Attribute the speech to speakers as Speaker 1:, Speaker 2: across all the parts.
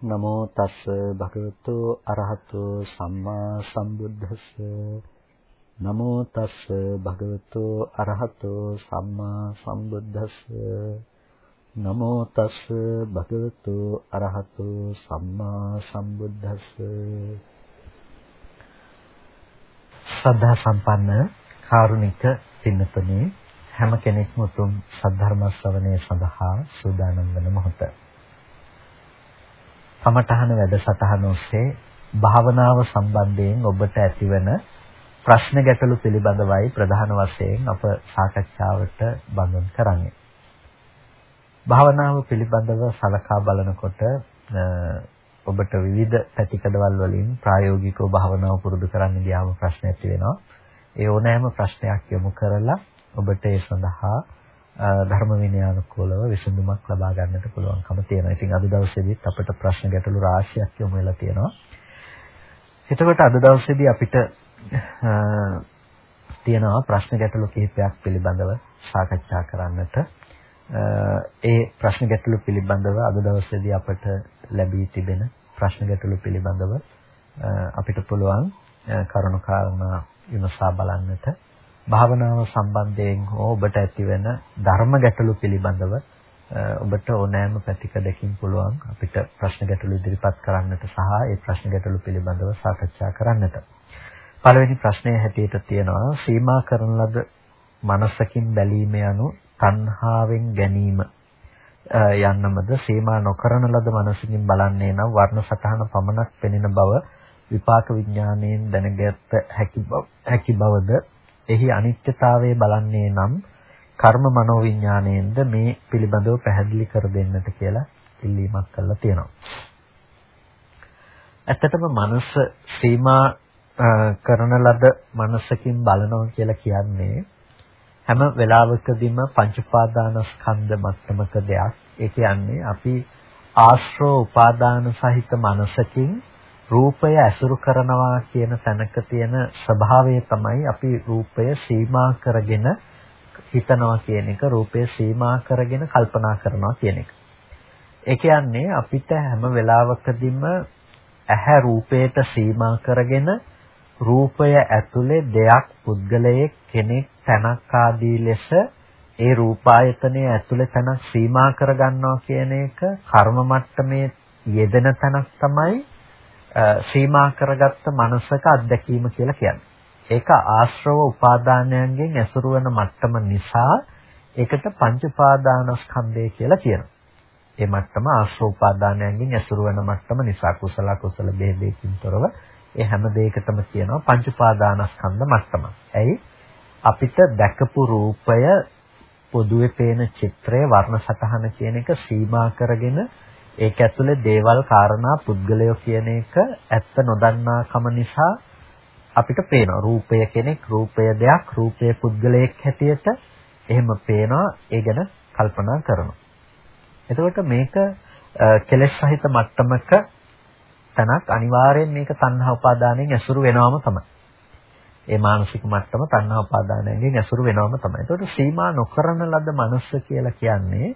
Speaker 1: නමෝ තස් භගවතු අරහතු සම්මා සම්බුද්දස්ස. නමෝ තස් භගවතු අරහතු සම්මා සම්බුද්දස්ස. නමෝ තස් භගවතු අරහතු සම්මා සම්බුද්දස්ස. සද්ධා සම්පන්න කාරුණික පින්නතුනි හැම කෙනෙක්ම උතුම් සද්ධර්ම ශ්‍රවණය සඳහා සූදානම් වන මොහොත. කමඨහන වැඩසටහන ඔස්සේ භාවනාව සම්බන්ධයෙන් ඔබට ඇතිවන ප්‍රශ්න ගැටලු පිළිබඳවයි ප්‍රධාන වශයෙන් අප සාකච්ඡාවට බඳුන් කරන්නේ. භාවනාව පිළිබඳව සලකා බලනකොට ඔබට විවිධ පැතිකඩවල් වලින් ප්‍රායෝගිකව භාවනාව පුරුදු කරන්න ගියාම ප්‍රශ්න ඇති වෙනවා. ඒ ඕනෑම ප්‍රශ්නයක් යොමු කරලා ඔබට ඒ සඳහා ධර්ම විනයානුකූලව විසඳුමක් ලබා ගන්නට පුළුවන්කම තියෙනවා. ඉතින් අද දවසේදීත් අපිට ප්‍රශ්න ගැටලු රාශියක් යොමු වෙලා තියෙනවා. එතකොට අද දවසේදී අපිට තියෙනවා ප්‍රශ්න ගැටලු කිහිපයක් පිළිබඳව සාකච්ඡා කරන්නට. ඒ ප්‍රශ්න ගැටලු පිළිබඳව අද දවසේදී අපට ලැබී තිබෙන ප්‍රශ්න ගැටලු පිළිබඳව අපිට පුළුවන් කරුණාකාරණා විමසා බලන්නට භාවනාව සම්බන්ධයෙන් හෝ ඔබට ඇතිවෙන ධර්ම ගැටලු පිළිබඳව ඔබට ඕනෑම පැතිකඩකින් පුළුවන් අපිට ප්‍රශ්න ගැටලු ඉදිරිපත් කරන්නට සහ ඒ ප්‍රශ්න ගැටලු පිළිබඳව සාකච්ඡා කරන්නට. පළවෙනි ප්‍රශ්නය හැටියට තියෙනවා සීමා කරන ලද මනසකින් බැලීම යනු තණ්හාවෙන් ගැනීම යන්නමද සීමා නොකරන ලද මනසකින් බලන්නේ නම් වර්ණ සටහන පමණක් පෙනෙන බව විපාක විඥාණයෙන් දැනගත හැකි බවද එහි අනිත්‍යතාවය බලන්නේ නම් කර්ම මනෝවිඥාණයෙන්ද මේ පිළිබඳව පැහැදිලි කර දෙන්නට කියලා ඉල්ලීමක් කළා තියෙනවා. ඇත්තටම මනස සීමා කරන ලද මනසකින් බලනවා කියලා කියන්නේ හැම වෙලාවකදීම පංච උපාදානස්කන්ධ මට්ටමක දෙයක්. ඒ කියන්නේ අපි ආශ්‍රව උපාදාන සහිත මනසකින් රූපය ඇසුරු කරනවා කියන තැනක තියෙන ස්වභාවය තමයි අපි රූපය සීමා කරගෙන හිතනවා කියන එක රූපය සීමා කරගෙන කල්පනා කරනවා කියන එක. ඒ කියන්නේ අපිට හැම වෙලාවකදීම ඇහැ රූපයට සීමා කරගෙන රූපය ඇතුලේ දෙයක් පුද්ගලයෙක් කෙනෙක් තැනක් ආදී ලෙස ඒ රූපායතනයේ ඇතුලේ තැනක් සීමා කරගන්නවා කියන එක කර්ම මට්ටමේ යෙදෙන තැනක් තමයි සීමා කරගත්ත මනසක අත්දැකීම කියලා කියන්නේ. ඒක ආශ්‍රව උපාදානයන්ගෙන් ඇසුරු වෙන මට්ටම නිසා ඒකට පංච උපාදානස්කන්ධය කියලා කියනවා. ඒ මට්ටම ආශ්‍රව උපාදානයන්ගෙන් ඇසුරු වෙන මට්ටම නිසා කුසල කුසල බෙහෙදකින් තොරව ඒ හැම දෙයකටම කියනවා පංච උපාදානස්කන්ධ මට්ටම. ඇයි? අපිට දැකපු රූපය පොදුවේ පේන චිත්‍රය වර්ණ සටහන කියන එක සීමා කරගෙන ඒක ඇතුලේ දේවල් කාරණා පුද්ගලයෝ කියන එක ඇත්ත නොදන්නාකම නිසා අපිට පේනවා රූපය කෙනෙක් රූපය දෙයක් රූපය පුද්ගලයෙක් හැටියට එහෙම පේනවා ඒ ගැන කල්පනා කරනවා එතකොට මේක කෙලෙස් සහිත මට්ටමක තනක් අනිවාර්යෙන් මේක තණ්හා උපාදානයෙන් ඇසුරු වෙනවම තමයි. ඒ මානසික මට්ටම තණ්හා උපාදානයෙන් ඇසුරු වෙනවම තමයි. ඒකට සීමා නොකරන ලද මනස කියලා කියන්නේ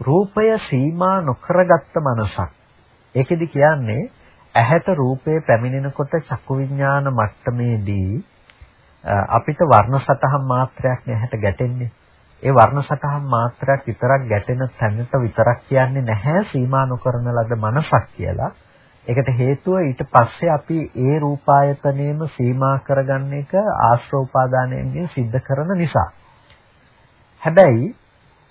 Speaker 1: රූපය සීමා නොකරගත්ත මනසක්. ඒකෙදි කියන්නේ ඇහැට රූපේ පැමිණෙනකොට චක්කු විඥාන මට්ටමේදී අපිට වර්ණ සතහන් මාත්‍රයක් නැහැට ගැටෙන්නේ. ඒ වර්ණ සතහන් මාත්‍රයක් විතරක් ගැටෙන තැනට විතරක් කියන්නේ නැහැ සීමා නොකරන ලද මනසක් කියලා. ඒකට හේතුව ඊට පස්සේ අපි ඒ රූපායතනයේම සීමා කරගන්න එක ආශ්‍රෝපාදානයෙන් සිද්ධ කරන නිසා. හැබැයි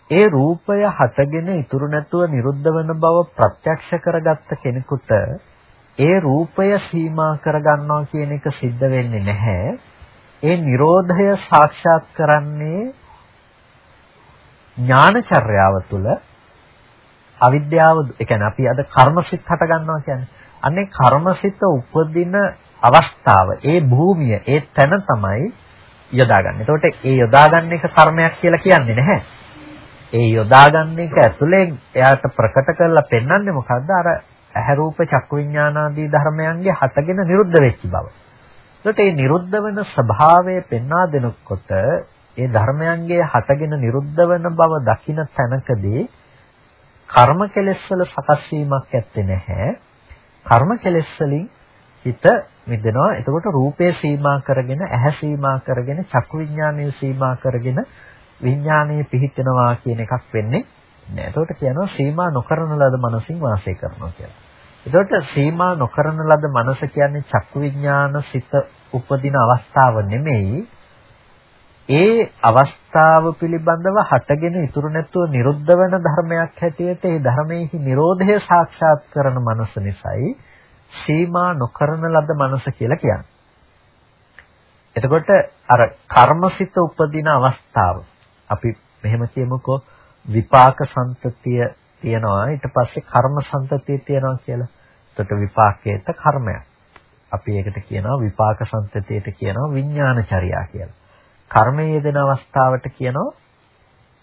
Speaker 1: ඒ රූපය හටගෙන ඉතුරු නැතුව නිරුද්ධ වෙන බව ප්‍රත්‍යක්ෂ කරගත්ත කෙනෙකුට ඒ රූපය සීමා කරගන්නවා කියන එක සිද්ධ වෙන්නේ නැහැ. ඒ Nirodhaය සාක්ෂාත් කරන්නේ ඥානචර්යාව තුළ අවිද්‍යාව ඒ කියන්නේ අපි අද කර්මසිත හට ගන්නවා කියන්නේ අනේ කර්මසිත උපදින අවස්ථාව ඒ භූමිය ඒ තැන තමයි යොදාගන්නේ. එතකොට ඒ යොදාගන්න එක කර්මයක් කියලා කියන්නේ නැහැ. ඒ යොදාගන්න එක ඇතුලේ එයාට ප්‍රකට කරලා පෙන්වන්නේ මොකද්ද අර ඇහැ රූප චක්කු විඥානාදී ධර්මයන්ගේ හටගෙන නිරුද්ධ වෙච්ච බව. ඒකට මේ නිරුද්ධ වෙන ස්වභාවය පෙන්වා දෙනකොට ඒ ධර්මයන්ගේ හටගෙන නිරුද්ධ වෙන බව දකින තැනකදී කර්ම කෙලෙස් වල සකස් වීමක් ඇත්තේ නැහැ. කර්ම කෙලෙස් වලින් හිත මිදෙනවා. එතකොට රූපේ සීමා කරගෙන, ඇහැ සීමා කරගෙන, චක්කු විඥානය සීමා කරගෙන විඥානයේ පිහිටනවා කියන එකක් වෙන්නේ නෑ. එතකොට කියනවා සීමා නොකරන ලද මනසින් වාසය කරනවා කියලා. එතකොට සීමා නොකරන ලද මනස කියන්නේ චක්කු විඥාන සිත උපදින අවස්ථාව නෙමෙයි. ඒ අවස්ථාව පිළිබඳව හටගෙන ඉතුරු නැතුව නිරුද්ධ වෙන ධර්මයක් හැටියට ඒ ධර්මයේහි Nirodhaය සාක්ෂාත් කරන මනස නිසායි සීමා නොකරන ලද මනස කියලා කියන්නේ. එතකොට අර කර්මසිත උපදින අවස්ථාව අපි මෙහෙම කියමුකෝ විපාක සම්තතිය තියනවා ඊට පස්සේ කර්ම සම්තතිය තියනවා කියලා. එතකොට විපාකයට කර්මයක්. අපි ඒකට කියනවා විපාක සම්තතියට කියනවා විඥානචර්යා කියලා. කර්මයේ යෙදෙන අවස්ථාවට කියනවා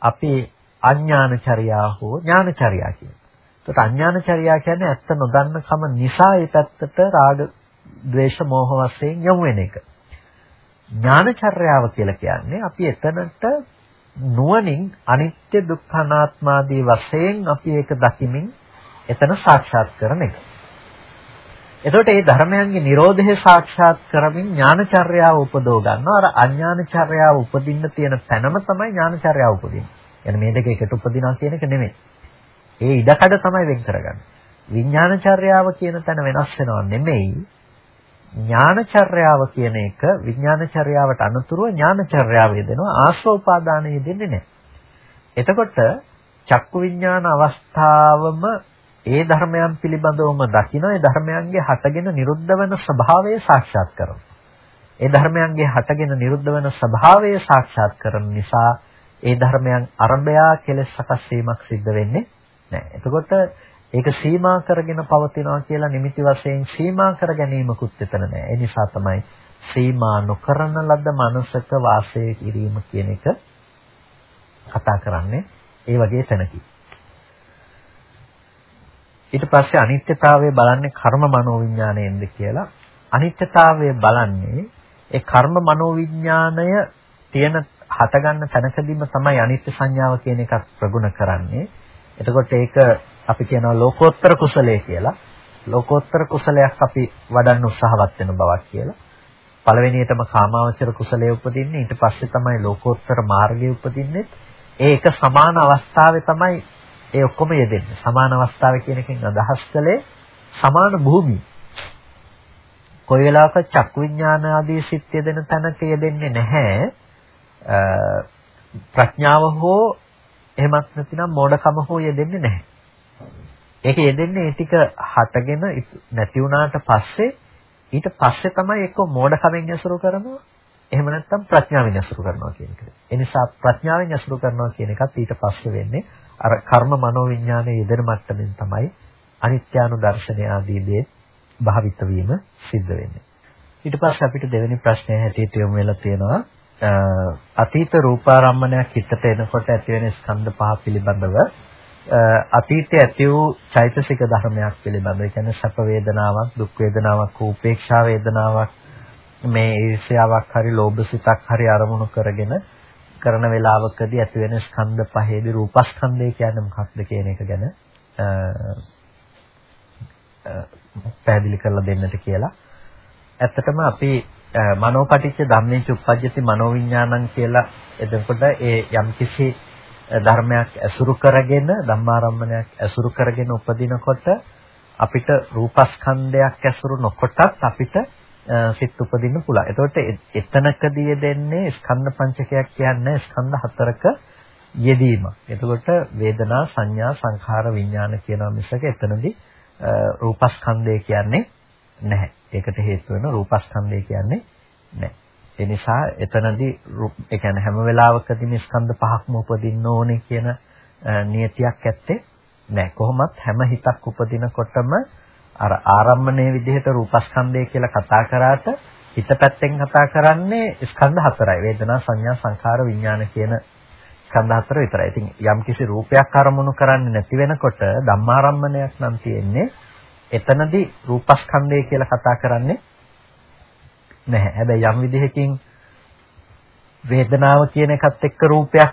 Speaker 1: අපි අඥානචර්යා හෝ ඥානචර්යා කියලා. එතකොට අඥානචර්යා කියන්නේ ඇත්ත නොදන්න කම නිසා ඒ පැත්තට රාග, ద్వේෂ, මෝහ වශයෙන් යොමු වෙන එක. ඥානචර්යාව කියලා කියන්නේ අපි එතනට නුවණින් අනිත්‍ය දුක්ඛ අනාත්මාදී වශයෙන් අපි ඒක දකිමින් එතන සාක්ෂාත් කරන එක. එතකොට මේ ධර්මයන්ගේ Nirodhe සාක්ෂාත් කරමින් ඥානචර්යාව උපදව ගන්නවා. අර අඥානචර්යාව උපදින්න තියෙන තැනම තමයි ඥානචර්යාව උපදින්නේ. يعني මේ දෙක එකට උපදිනවා කියන එක නෙමෙයි. ඒ ඉඩකඩ තමයි වෙන් කරගන්නේ. විඥානචර්යාව කියන තැන වෙනස් වෙනව නෙමෙයි. ඥානචර්යාව කියන එක විඥානචර්යාවට අනුතුරුව ඥානචර්යාව යෙදෙනවා ආශ්‍රෝපාදානය යෙදෙන්නේ නැහැ. එතකොට චක්කු විඥාන අවස්ථාවම ඒ ධර්මයන් පිළිබඳවම දකින ඒ ධර්මයන්ගේ හටගෙන නිරුද්ධ වෙන ස්වභාවය සාක්ෂාත් කරනවා. ඒ ධර්මයන්ගේ හටගෙන නිරුද්ධ වෙන ස්වභාවය සාක්ෂාත් කරන නිසා ඒ ධර්මයන් අරබයා කෙලෙස් සකස් වීමක් සිද්ධ වෙන්නේ නැහැ. එතකොට ඒක සීමා කරගෙන පවතිනවා කියලා නිමිති වශයෙන් සීමා කර ගැනීමකුත් එතන නැහැ. ඒ නිසා තමයි සීමා නොකරන ලද මනසක වාසය කිරීම කියන එක කතා කරන්නේ. ඒ වගේ තැනකින්. ඊට පස්සේ අනිත්‍යතාවය බලන්නේ කර්ම මනෝවිඥාණයෙන්ද කියලා. අනිත්‍යතාවය බලන්නේ ඒ කර්ම මනෝවිඥාණය තියෙන හටගන්න තැනකදීම තමයි අනිත්‍ය සංඥාව කියන එකක් ප්‍රගුණ කරන්නේ. එතකොට ඒක අපි කියනවා ලෝකෝත්තර කුසලයේ කියලා. ලෝකෝත්තර කුසලයක් අපි වඩන්න උත්සාහවත් වෙන බවක් කියලා. පළවෙනියටම කාමාවචර කුසලයේ උපදින්නේ ඊට පස්සේ තමයි ලෝකෝත්තර මාර්ගයේ උපදින්නේ. ඒ එක සමාන අවස්ථාවේ තමයි ඒ ඔක්කොම යෙදෙන්නේ. සමාන අවස්ථාව කියන එකෙන් අදහස් කළේ සමාන භූමිය. කොයි වෙලාවක චක්කු විඥාන ආදී සිත් යෙදෙන තැනක යෙදෙන්නේ නැහැ. ප්‍රඥාව හෝ එහෙමත් නැතිනම් මෝඩකම හෝ යෙදෙන්නේ නැහැ. ඒක යෙදෙන්නේ ඒ ටික හටගෙන නැති වුණාට පස්සේ ඊට පස්සේ තමයි එක්ක මෝඩකමෙන් ඇසුරු කරනවා එහෙම නැත්නම් ප්‍රඥාවෙන් ඇසුරු කරනවා කියන එක. ඒ නිසා ප්‍රඥාවෙන් ඇසුරු කරනවා කියන එකත් ඊට පස්සේ වෙන්නේ අර කර්ම මනෝවිඥානයේ යෙදෙන මට්ටමින් තමයි අනිත්‍යානු දර්ශනය ආදී දේ භාවිත වීම සිද්ධ වෙන්නේ. ඊට පස්සේ අපිට දෙවෙනි ප්‍රශ්නය හැටියට යොමු වෙලා තියෙනවා අතීත රූපාරම්මණයක් හිතට එනකොට ඇති වෙන ස්කන්ධ පහ පිළිබඳව අතීතයේ ඇති වූ චෛතසික ධර්මයක් පිළිබඳව ඒ කියන්නේ සැප වේදනාවක් දුක් වේදනාවක් උපේක්ෂා වේදනාවක් මේ ඊර්ෂ්‍යාවක් හරි ලෝභ සිතක් හරි අරමුණු කරගෙන කරන වේලාවකදී ඇති වෙන ස්කන්ධ පහේදී රූපස්කන්ධය කියන්නේ මොකක්ද කියන එක ගැන පැහැදිලි කරලා දෙන්නට කියලා. ඇත්තටම අපි මනෝපටිච්ච ධම්මේච උප්පජ්ජති මනෝවිඥානං කියලා එතකොට ඒ යම්කිසි ධර්මයක් ඇසුරු කරගෙන ධම්මාරම්මණයක් ඇසුරු කරගෙන උපදිනකොට අපිට රූපස්කන්ධයක් ඇසුරු නොකොටත් අපිට සිත් උපදින්න පුළුවන්. එතකොට එතනකදී දෙන්නේ ස්කන්ධ පංචකයක් කියන්නේ ස්කන්ධ හතරක යෙදීම. එතකොට වේදනා සංඥා සංඛාර විඥාන කියනවා මිසක එතනදී රූපස්කන්ධය කියන්නේ නැහැ. ඒකට හේතු වෙන රූපස්කන්ධය කියන්නේ නැහැ. ඒ නිසා එතනදී ඒ කියන්නේ හැම වෙලාවකදීම ස්කන්ධ පහක්ම උපදින්න ඕනේ කියන නියතියක් ඇත්තේ නැහැ. කොහොමත් හැම හිතක් උපදිනකොටම අර ආරම්මණය විදිහට රූපස්කන්ධය කියලා කතා කරාට හිත පැත්තෙන් කතා කරන්නේ ස්කන්ධ හතරයි. වේදනා සංඥා සංඛාර විඥාන කියන ස්කන්ධ හතර විතරයි. ඉතින් යම්කිසි රූපයක් අරමුණු කරන්නේ නැති වෙනකොට ධම්මාරම්මණයක් නම් තියෙන්නේ එතනදී රූපස්කන්ධය කියලා කතා කරන්නේ නැහැ. හැබැයි යම් විදිහකින් වේදනාව කියන එකත් එක්ක රූපයක්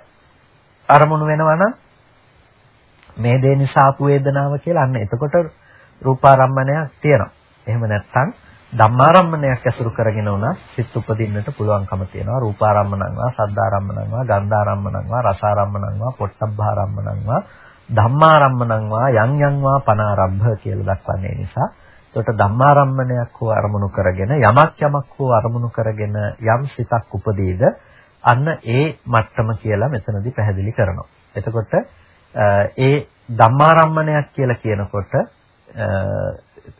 Speaker 1: අරමුණු වෙනවා නම් මේ දේ නිසා ආපු වේදනාව කියලා අන්න එතකොට රූපාරම්මණයක් තියෙනවා. එහෙම නැත්නම් ධම්මාරම්මණයක් ඇසුරු කරගෙන උනා සිත් උපදින්නට පුළුවන්කම තියෙනවා. රූපාරම්මණංවා, සද්ධාරම්මණංවා, ගන්ධාරම්මණංවා, රසාරම්මණංවා, පොට්ටබ්බාරම්මණංවා, ධම්මාරම්මණංවා, යං යංවා පනාරම්භ කියලා දක්වන්නේ නිසා. එතකොට ධම්මාරම්මණයක් හෝ අරමුණු කරගෙන යමක් යමක් හෝ අරමුණු කරගෙන යම් සිතක් උපදීද අන්න ඒ මට්ටම කියලා මෙතනදී පැහැදිලි කරනවා. එතකොට ඒ ධම්මාරම්මණයක් කියලා කියනකොට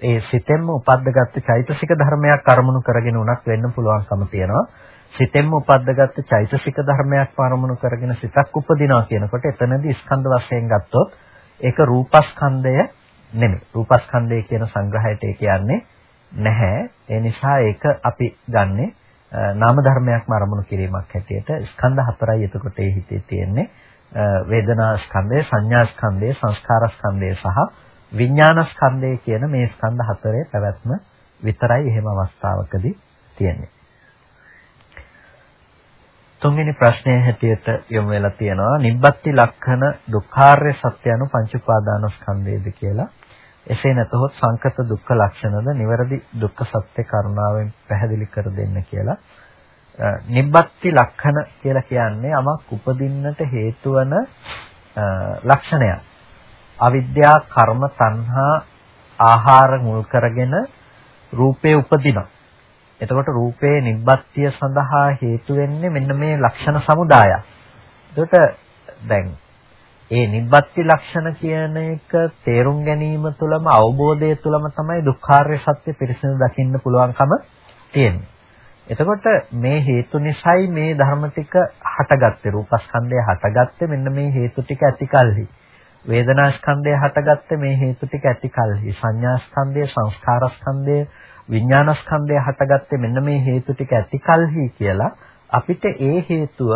Speaker 1: ඒ සිතෙන්ම උපද්දගත්තු චෛතසික ධර්මයක් අරමුණු කරගෙන උනත් වෙන්න පුළුවන්කම තියෙනවා. සිතෙන්ම උපද්දගත්තු චෛතසික ධර්මයක් අරමුණු කරගෙන සිතක් උපදිනවා කියනකොට එතනදී ස්කන්ධ වශයෙන් ගත්තොත් ඒක රූපස්කන්ධය නෙමෙයි. රූපස්කන්ධය කියන සංග්‍රහයට ඒ කියන්නේ නැහැ. ඒ නිසා ඒක අපි ගන්නේ නාම ධර්මයක්ම අරමුණු කිරීමක් හැටියට ස්කන්ධ හතරයි එතකොට ඒ හිතේ තියෙන්නේ. වේදනා ස්කන්ධය, සංඥා ස්කන්ධය, සංස්කාර ස්කන්ධය සහ විඥාන ස්කන්ධය කියන මේ ස්කන්ධ හතරේ පැවැත්ම විතරයි එහෙම අවස්ථාවකදී තියෙන්නේ. තුන්වෙනි ප්‍රශ්නය හැටියට යොමු වෙලා තියෙනවා නිබ්බත්ති ලක්ෂණ දුක්ඛාර්ය සත්‍ය anu පංච උපාදානස්කන්ධයේද කියලා. එසේ නැතහොත් සංකත දුක්ඛ ලක්ෂණද නිවැරදි දුක්ඛ සත්‍ය කරුණාවෙන් පැහැදිලි කර දෙන්න කියලා. නිබ්බත්ති ලක්ෂණ කියලා කියන්නේ යමක් උපදින්නට හේතු වන ලක්ෂණයක්. අවිද්‍යා කර්ම තණ්හා ආහාර මුල් කරගෙන රූපේ උපදිනවා. එතකොට රූපේ නිබ්බත්තිය සඳහා හේතු වෙන්නේ මෙන්න මේ ලක්ෂණ සමුදායක්. එතකොට දැන් ඒ නිබ්බත්ති ලක්ෂණ කියන එක තේරුම් ගැනීම තුළම අවබෝධය තුළම තමයි දුක්ඛාර්ය සත්‍ය පිරිසිදු දකින්න පුළුවන්කම තියෙන්නේ. එතකොට මේ හේතු නිසායි මේ ධර්ම ටික හටගත්තේ. රූපස්කන්ධය හටගත්තේ මෙන්න මේ හේතු ටික ඇතිකල්හි වේදනාස්කන්ධය හටගත්තේ මේ හේතු ටික ඇතිකල්හි සංඥාස්කන්ධය සංස්කාරස්කන්ධය විඥානස්කන්ධය හටගත්තේ මෙන්න මේ හේතු ටික ඇතිකල්හි කියලා අපිට ඒ හේතුව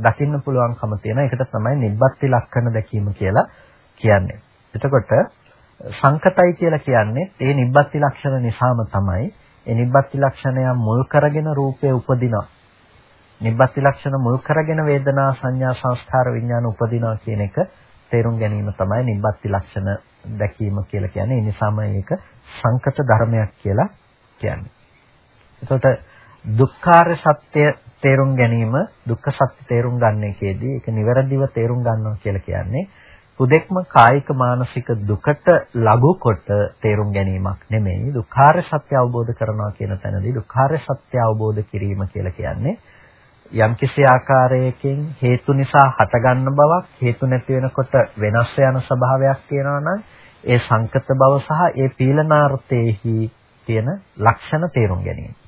Speaker 1: දකින්න පුළුවන්කම තියෙන එකට තමයි නිබ්බත්ති ලක්ෂණ දැකීම කියලා කියන්නේ. එතකොට සංකතයි කියලා කියන්නේ ඒ නිබ්බත්ති ලක්ෂණ නිසාම තමයි ඒ නිබ්බත්ති ලක්ෂණය මුල් කරගෙන රූපේ උපදිනවා. නිබ්බත්ති ලක්ෂණ මුල් කරගෙන වේදනා සංඥා සංස්කාර විඥාන උපදිනවා කියන එක තේරුම් ගැනීම තමයි නිබ්බත්ති ලක්ෂණ දැකීම කියලා කියන්නේ. ඒ නිසාම මේක සංකත ධර්මයක් කියලා කියන්නේ. එතකොට දුක්ඛාර සත්‍ය තේරුම් ගැනීම දුක්ඛ සත්‍ය තේරුම් ගන්න එකේදී ඒක නිවැරදිව තේරුම් ගන්නවා කියලා කියන්නේ හුදෙක්ම කායික මානසික දුකට ලඝු කොට තේරුම් ගැනීමක් නෙමෙයි දුක්ඛාර සත්‍ය අවබෝධ කරනවා කියන තැනදී දුක්ඛාර සත්‍ය අවබෝධ කිරීම කියලා කියන්නේ යම්කිසි ආකාරයකින් හේතු නිසා හටගන්න බවක් හේතු නැති වෙනකොට වෙනස් යන ස්වභාවයක් තියෙනවා නම් ඒ සංකත බව සහ ඒ පීලනාර්ථයේහි තියෙන ලක්ෂණ තේරුම් ගැනීම.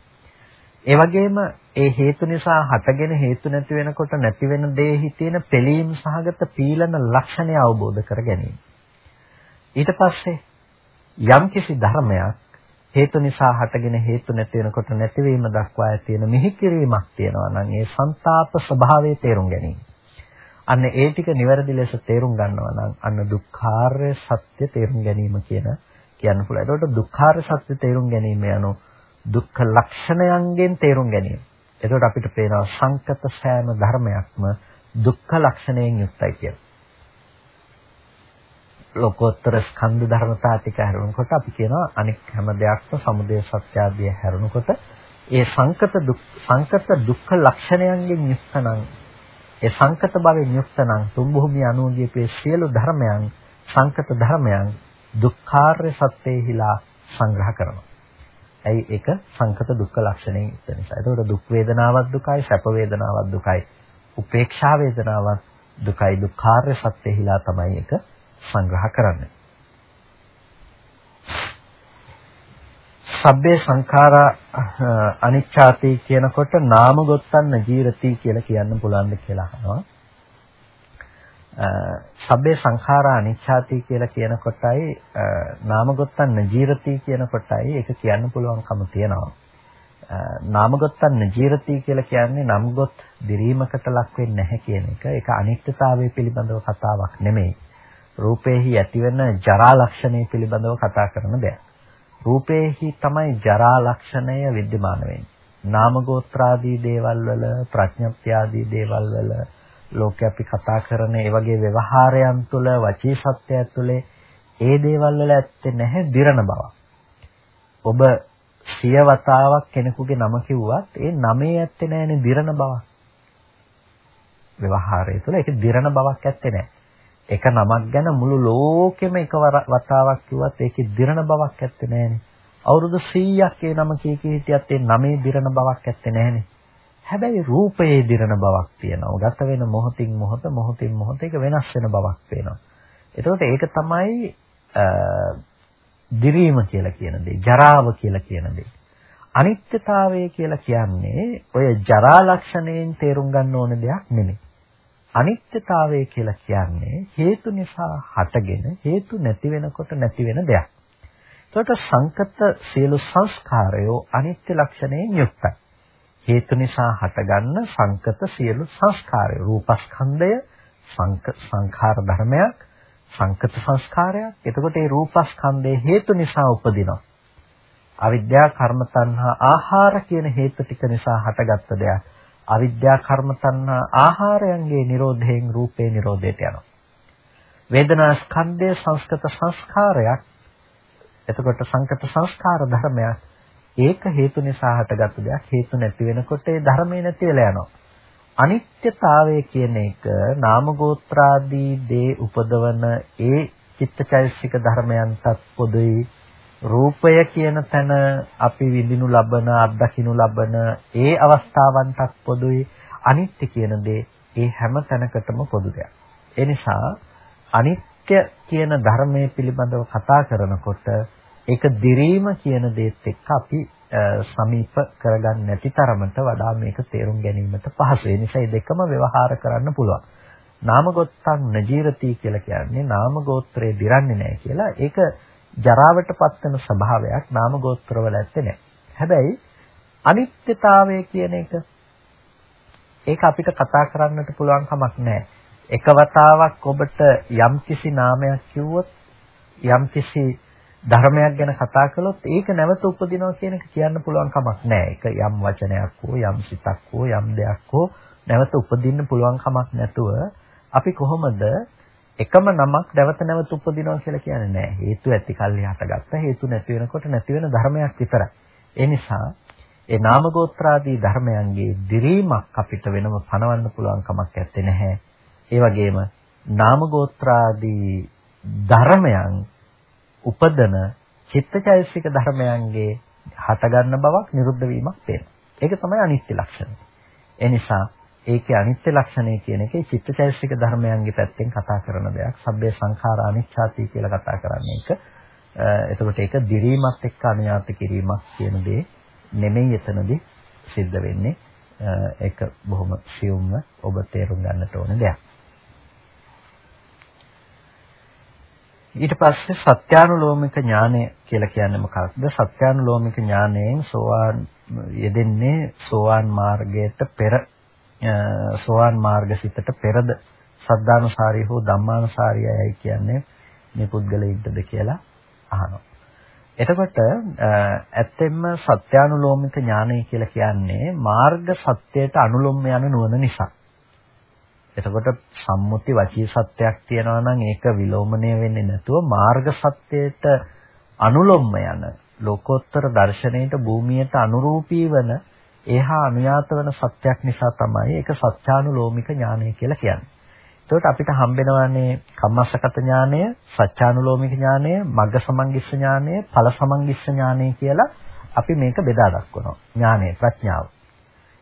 Speaker 1: ඒ වගේම ඒ හේතු නිසා හටගෙන හේතු නැති වෙනකොට නැති වෙන දෙෙහි තියෙන පෙළීම් සහගත පීලන ලක්ෂණය අවබෝධ කර ගැනීම. ඊට පස්සේ යම්කිසි ධර්මයක් හේතු නිසා හටගෙන හේතු නැති වෙනකොට නැතිවීම දක්වා තියෙන මිහිකිරීමක් තියෙනවා නම් ඒ ਸੰతాප ස්වභාවය තේරුම් ගැනීම. අන්න ඒ ටික නිවැරදි ලෙස තේරුම් ගන්නවා නම් අන්න දුක්ඛාර්ය සත්‍ය තේරුම් ගැනීම කියන කියන්න පුළුවන්. ඒකට දුක්ඛාර්ය සත්‍ය තේරුම් ගැනීම යනු දුක්ඛ ලක්ෂණයන්ගෙන් තේරුම් ගැනීම. එතකොට අපිට පේනවා සංකත සෑම ධර්මයක්ම දුක්ඛ ලක්ෂණයෙන් යුක්තයි කියලා. ලෝකෝත්තර ස්කන්ධ ධර්මතා ටික හැරුණකොට අපි කියනවා අනික් හැම දෙයක්ම සමුදය සත්‍ය ආදී හැරුණකොට ඒ සංකත දුක් සංකත දුක්ඛ ලක්ෂණයන්ගෙන් යුක්ත නම් ඒ සංකත භවෙන් යුක්ත නම් තුන් භූමිය අනුගියපේ සියලු ධර්මයන් සංකත ධර්මයන් දුක්ඛාර්ය සත්‍යෙහිලා සංග්‍රහ කරනවා. ඇයි ඒක සංකත දුක්ඛ ලක්ෂණයෙන් යුක්ත නිසා. ඒතකොට දුක් වේදනාවක් දුකයි, සැප වේදනාවක් දුකයි, උපේක්ෂා වේදනාවක් දුකයි, දුක්ඛාර්ය සත්‍යෙහිලා තමයි ඒක සංග්‍රහ කරන්නේ. සබ්බේ සංඛාරා අනිච්ඡාති කියනකොට නාම ගොත්තන්න ජීරති කියලා කියන්න පුළුවන්ද කියලා අහනවා. සබ්බේ සංඛාරා අනිච්ඡාති කියලා කියන කොටයි නාමගොත්තන් නජීරති කියන කොටයි ඒක කියන්න පුළුවන්කම තියෙනවා. නාමගොත්තන් නජීරති කියලා කියන්නේ නම්ගොත් දිරීමකට ලක් වෙන්නේ නැහැ කියන එක. ඒක අනිත්‍යතාවය පිළිබඳව කතාවක් නෙමෙයි. රූපේහි ඇතිවෙන ජරා ලක්ෂණය පිළිබඳව කතා කරන දෙයක්. රූපේහි තමයි ජරා ලක්ෂණය विद्यमान වෙන්නේ. නාමගෝත්‍රාදී දේවල් වල ප්‍රඥප්ත්‍යාදී දේවල් වල ලෝකේ අපි කතා කරන ඒ වගේ ව්‍යවහාරයන් තුළ වචී සත්‍යය තුළ ඒ දේවල් වල ඇත්තේ නැහැ දිරණ බවක්. ඔබ සිය වතාවක් කෙනෙකුගේ නම කිව්වත් ඒ නමේ ඇත්තේ නැහැනේ දිරණ බවක්. ව්‍යවහාරය තුළ ඒක දිරණ බවක් ඇත්තේ නැහැ. එක නමක් ගැන මුළු ලෝකෙම එක වතාවක් කිව්වත් ඒකේ දිරණ බවක් ඇත්තේ නැහැනේ. අවුරුදු 100ක් ඒ නම කී කී හිටියත් ඒ නමේ දිරණ බවක් ඇත්තේ නැහැනේ. හැබැයි රූපයේ දිරණ බවක් තියෙනවා. ගත වෙන මොහොතින් මොහොත මොහොතින් මොහොත ඒක වෙනස් වෙන බවක් පේනවා. එතකොට ඒක තමයි දිරීම කියලා කියන දේ, ජරාව කියලා කියන දේ. අනිත්‍යතාවය කියලා කියන්නේ ඔය ජරා ලක්ෂණයෙන් තේරුම් ගන්න ඕන දෙයක් නෙමෙයි. අනිත්‍යතාවය කියලා කියන්නේ හේතු නිසා හටගෙන හේතු නැති වෙනකොට නැති වෙන දෙයක්. එතකොට සංකත සියලු සංස්කාරයෝ අනිත්‍ය ලක්ෂණයෙන් යුක්තයි. හේතු නිසා හටගන්න සංකත සියලු සංස්කාරය රූපස්කන්ධය සංඛාර ධර්මයක් සංකත සංස්කාරයක්. එතකොට මේ රූපස්කන්ධයේ හේතු නිසා උපදිනවා. අවිද්‍යා කර්ම තණ්හා ආහාර කියන හේතු ටික නිසා හටගත්ත දෙයක්. අවිද්‍යා කර්ම තණ්හා ආහාරයන්ගේ Nirodhayen රූපේ Nirodheට යනවා. වේදනා ස්කන්ධය සංස්කත සංස්කාරයක්. එතකොට සංකත සංස්කාර ධර්මයක්. ඒක හේතු නිසා හටගත්තු දෙයක්. හේතු නැති වෙනකොට ඒ ධර්මේ නැති වෙලා යනවා. අනිත්‍යතාවය කියන එක නාම ගෝත්‍රාදී දේ උපදවන ඒ චිත්තචෛසික ධර්මයන්ටත් පොදුයි රූපය කියන තැන අපි විඳිනු ලබන අත්දකින්නු ලබන ඒ අවස්ථාවන්ටත් පොදුයි අනිත්‍ය කියන දේ ඒ හැම තැනකටම පොදු දෙයක්. ඒ නිසා අනිත්‍ය කියන ධර්මයේ පිළිබඳව කතා කරනකොට ඒක දිරීම කියන දේත් එක්ක අපි සමීප කරගන්න නැති තරමට වඩා මේක තේරුම් ගැනීමට පහසු. ඒ නිසා මේ දෙකම ව්‍යවහාර කරන්න පුළුවන්. නාමගොත්තං නජීරති කියලා කියන්නේ නාම ගෝත්‍රයේ දිරන්නේ නැහැ කියලා. ඒක ජරාවටපත් වෙන ස්වභාවයක් නාම ගෝත්‍රවල ඇත්තේ නැහැ. හැබැයි අනිත්‍යතාවය කියන එක ඒක අපිට කතා කරන්නට පුළුවන් කමක් නැහැ. එක වතාවක් ඔබට යම්කිසි නාමයක් කිව්වොත් යම්කිසි ධර්මයක් ගැන කතා කළොත් ඒක නැවත උපදිනවා කියන එක කියන්න පුළුවන් කමක් නැහැ. ඒක යම් වචනයක් හෝ යම් සිතක් හෝ යම් දෙයක් හෝ නැවත උපදින්න පුළුවන් කමක් නැතුව අපි කොහොමද එකම නමක් නැවත නැවත උපදිනවා කියලා කියන්නේ නැහැ. හේතු ඇති කල්හි හටගත්ත හේතු නැති වෙනකොට නැති වෙන ධර්මයක් විතරයි. ඒ නිසා ඒ නාම ගෝත්‍රාදී ධර්මයන්ගේ දිරීමක් අපිට වෙනම පනවන්න පුළුවන් කමක් නැත්තේ නැහැ. ඒ වගේම නාම ගෝත්‍රාදී ධර්මයන් උපදන චිත්තචෛසික ධර්මයන්ගේ හටගන්න බවක් නිරුද්ධ වීමක් පේනවා. ඒක තමයි අනිත්‍ය ලක්ෂණය. ඒ නිසා ඒකේ අනිත්‍ය ලක්ෂණය කියන එකේ චිත්තචෛසික ධර්මයන්ගේ පැත්තෙන් කතා කරන දෙයක්. සබ්බේ සංඛාරා අනිච්ඡාති කියලා කතා කරන්නේ ඒක. එතකොට ඒක දිරීමත් එක්ක අනුයාත කිරීමක් කියන දේ නෙමෙයි එතනදී සිද්ධ වෙන්නේ. ඒක බොහොම සියුම්ව ඔබ තේරුම් ගන්නට ඕන දෙයක්. ඊට පස්සේ සත්‍යානුලෝමික ඥානය කියලා කියන්නේ මොකක්ද? සත්‍යානුලෝමික ඥානයෙන් සෝවාන් යෙදෙන්නේ සෝවාන් මාර්ගයට පෙර සෝවාන් මාර්ගසිතට පෙරද සද්ධානුසාරී හෝ ධම්මානුසාරීයයි කියන්නේ මේ පුද්ගලයෙක්ද කියලා අහනවා. එතකොට ඇත්තෙන්ම සත්‍යානුලෝමික ඥානය කියලා කියන්නේ මාර්ග සත්‍යයට අනුලොම් යන නුවණ නිසා. එතකොට සම්මුති වචී සත්‍යයක් තියෙනවා නම් ඒක විලෝමණය වෙන්නේ නැතුව මාර්ග සත්‍යයට අනුලොම්ම යන ලෝකෝත්තර දර්ශනයට භූමියට අනුරූපී වන ඒහා අනුයාත වන සත්‍යයක් නිසා තමයි ඒක සත්‍යානුලෝමික ඥානය කියලා කියන්නේ. එතකොට අපිට හම්බෙනවානේ කම්මස්සගත ඥානය, සත්‍යානුලෝමික ඥානය, මග්ග සමංගිස්ස ඥානය, ඵල සමංගිස්ස ඥානය කියලා අපි මේක බෙදා දක්වනවා. ඥානය ප්‍රඥාව.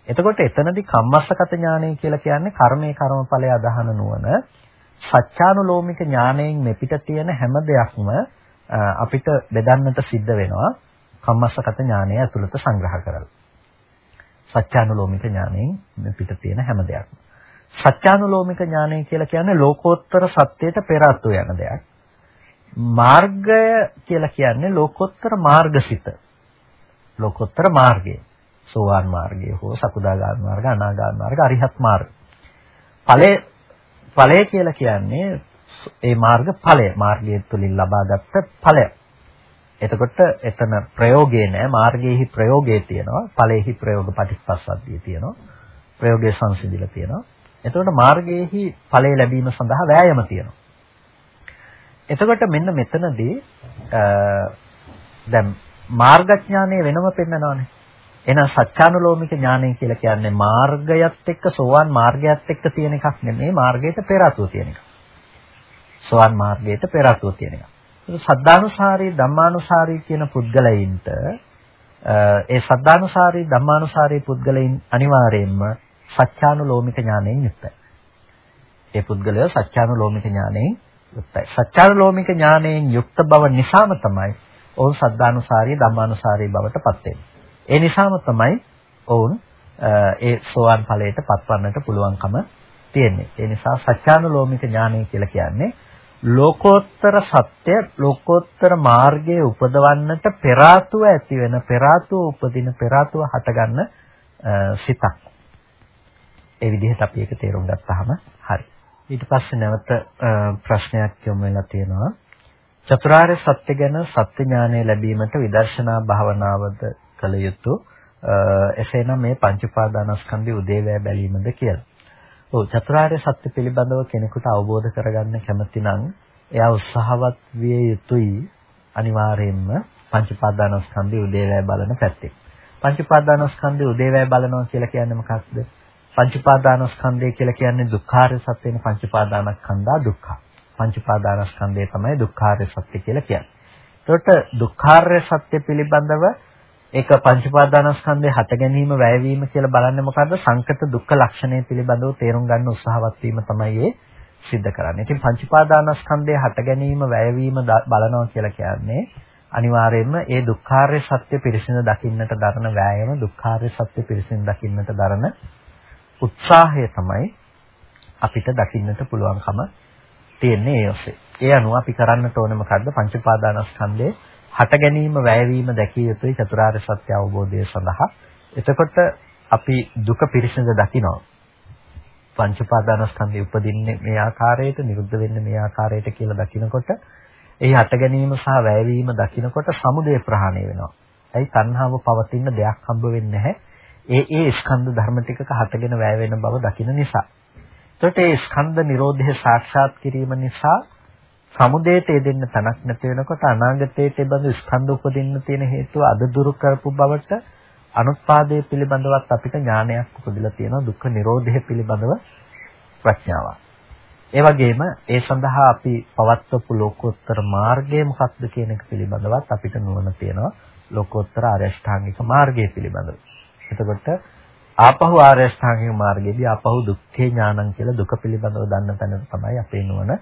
Speaker 1: එතකොට එතනදී කම්මස්සගත ඥානය කියලා කියන්නේ කර්මයේ කර්මඵලය අදහන නුවණ. සත්‍යානුලෝමික ඥාණයෙන් මෙපිට තියෙන හැම දෙයක්ම අපිට බෙදන්නට සිද්ධ වෙනවා කම්මස්සගත ඥානය ඇතුළත සංග්‍රහ කරලා. සත්‍යානුලෝමික ඥාණයෙන් මෙපිට තියෙන හැම දෙයක්ම. සත්‍යානුලෝමික ඥානය කියලා කියන්නේ ලෝකෝත්තර සත්‍යයට පෙර යන දෙයක්. මාර්ගය කියලා කියන්නේ ලෝකෝත්තර මාර්ගසිත. ලෝකෝත්තර මාර්ගය. සෝවාන් මාර්ගය හෝ සකුදාගාමී මාර්ග අනාගාමී මාර්ග අරිහත් මාර්ග. ඵලය ඵලය කියලා කියන්නේ ඒ මාර්ග ඵලය මාර්ගය තුලින් ලබාගත් ඵලය. එතකොට එතන ප්‍රයෝගේ නෑ මාර්ගයේහි ප්‍රයෝගයේ තියෙනවා ඵලයේහි ප්‍රයෝග ප්‍රතිපස්සද්ධිය තියෙනවා ප්‍රයෝගයේ සංසිඳිලා තියෙනවා එතකොට මාර්ගයේහි ඵලය ලැබීම සඳහා වෑයම තියෙනවා. එතකොට මෙන්න මෙතනදී දැන් මාර්ගඥානය වෙනම පෙන්නනවානේ. එහෙනම් සත්‍යානුලෝමික ඥානය කියලා කියන්නේ මාර්ගයත් එක්ක සෝවාන් මාර්ගයත් එක්ක තියෙන එකක් නෙමෙයි මාර්ගයට පෙර තියෙන එකක්. සෝවාන් මාර්ගයට පෙර තියෙන එකක්. සද්ධානුසාරී ධම්මානුසාරී කියන පුද්ගලයින්ට ඒ සද්ධානුසාරී ධම්මානුසාරී පුද්ගලයින් අනිවාර්යයෙන්ම සත්‍යානුලෝමික ඥානයෙන් යුක්තයි. ඒ පුද්ගලයා සත්‍යානුලෝමික ඥානයෙන් යුක්තයි. සත්‍යානුලෝමික ඥානයෙන් යුක්ත බව නිසාම තමයි ඔවුන් සද්ධානුසාරී ධම්මානුසාරී බවට පත් වෙන්නේ. ඒ නිසාම තමයි ඔවුන් ඒ සෝවාන් ඵලයට පත්වන්නට පුළුවන්කම තියෙන්නේ. ඒ නිසා සත්‍යානුලෝමික ඥානය කියලා කියන්නේ ලෝකෝත්තර සත්‍ය ලෝකෝත්තර මාර්ගයේ උපදවන්නට පෙර ඇති වෙන පෙර උපදින පෙර හටගන්න සිතක්. ඒ විදිහට අපි ඒක තේරුම් ගත්තාම හරි. ඊට පස්සේ නැවත ප්‍රශ්නයක් යොමු වෙලා තියෙනවා. චතුරාර්ය සත්‍ය ගැන සත්‍ය ඥානය ලැබීමට විදර්ශනා භාවනාවද කළ යුතු එසේනම් මේ පංච උපාදානස්කන්ධය උදේවැය බැලීමද කියලා. ඔව් චතුරාර්ය සත්‍ය පිළිබඳව කෙනෙකුට අවබෝධ කරගන්න කැමති නම් එයා උත්සාහවත් විය යුතුයි අනිවාර්යයෙන්ම පංච උපාදානස්කන්ධය උදේවැය බලන පැත්තේ. පංච උපාදානස්කන්ධය උදේවැය බලනවා කියලා කියන්නේ මොකක්ද? පංච උපාදානස්කන්ධය කියලා කියන්නේ දුක්ඛාරය සත්‍යන පංච උපාදානස්කන්ධා දුක්ඛ. පංච උපාදානස්කන්ධය තමයි දුක්ඛාරය සත්‍ය කියලා කියන්නේ. එතකොට දුක්ඛාරය සත්‍ය පිළිබඳව ඒක පංච උපාදානස්කන්ධයේ හට ගැනීම වැයවීම කියලා බලන්නේ මොකද්ද? සංකත දුක්ඛ ලක්ෂණය පිළිබඳව තේරුම් ගන්න උත්සාහවත් වීම තමයි ඒ සිද්ධ කරන්නේ. ඉතින් පංච උපාදානස්කන්ධයේ හට ගැනීම වැයවීම බලනවා කියලා කියන්නේ අනිවාර්යයෙන්ම ඒ දුක්ඛාර්ය සත්‍ය පිරිසිඳ දකින්නට දරන වෑයම දුක්ඛාර්ය සත්‍ය පිරිසිඳ දකින්නට දරන උත්සාහය තමයි අපිට දකින්නට පුළුවන්කම තියෙන්නේ ඒ ඔස්සේ. ඒ අනුව අපි කරන්නට ඕනේ මොකද්ද? පංච උපාදානස්කන්ධයේ හට ගැනීම වැයවීම දැකිය යුතුයි චතුරාර්ය සත්‍ය අවබෝධය සඳහා. එතකොට අපි දුක පිරිසිඳ දකිනවා. පංච උපාදානස්කන්ධය උපදින්නේ මේ ආකාරයට, නිරුද්ධ වෙන්නේ මේ ආකාරයට කියලා දකිනකොට, ඒ හට ගැනීම සහ වැයවීම දකිනකොට සමුදය ප්‍රහාණය වෙනවා. ඇයි තණ්හාව පවතින දෙයක් හම්බ වෙන්නේ නැහැ. ඒ ඒ ස්කන්ධ ධර්ම ටිකක හටගෙන වැය වෙන බව දකින නිසා. එතකොට ඒ ස්කන්ධ නිරෝධය සාක්ෂාත් කිරීම නිසා සමුදේට යෙදෙන්න තනක් නැති වෙනකොට අනාගතයේ තිබඳ ස්කන්ධ උපදින්න තියෙන හේතුව අද දුරු කරපු බවට අනුත්පාදයේ පිළිබඳවත් අපිට ඥානයක් උපදලා තියෙනවා දුක්ඛ නිරෝධය පිළිබඳව ප්‍රඥාවක්. ඒ වගේම ඒ සඳහා අපි පවත්වපු ලෝකෝත්තර මාර්ගය මොකක්ද කියන එක පිළිබඳවත් අපිට නුවණ තියෙනවා ලෝකෝත්තර ආරෂ්ඨාංගික මාර්ගය පිළිබඳව. එතකොට ආපහු ආරෂ්ඨාංගික මාර්ගයේදී ආපහු දුක්ඛේ ඥානං කියලා දුක පිළිබඳව දන්න තැන තමයි අපේ නුවණ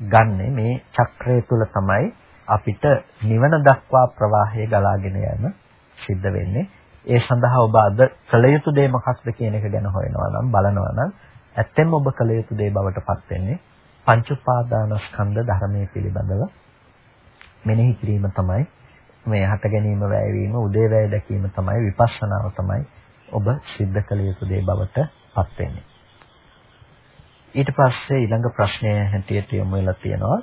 Speaker 1: ගන්නෙ මේ චක්‍රය තුල තමයි අපිට නිවන දක්වා ප්‍රවාහය ගලාගෙන යන සිද්ධ වෙන්නේ. ඒ සඳහා ඔබ අද කළ යුතු දේ මොකක්ද කියන එක ගැන හොයනවා නම් බලනවා නම් ඇත්තෙන්ම ඔබ කළ යුතු දේ බවට පත් වෙන්නේ පංච උපාදානස්කන්ධ ධර්මයේ පිළිබඳව මෙනෙහි කිරීම තමයි මේ හට ගැනීම වැයවීම උදේවැය දැකීම තමයි විපස්සනාව තමයි ඔබ සිද්ධ කළ යුතු දේ බවට පත් වෙන්නේ ඊට පස්සේ ඊළඟ ප්‍රශ්නය හැටියට යොමු වෙලා තියෙනවා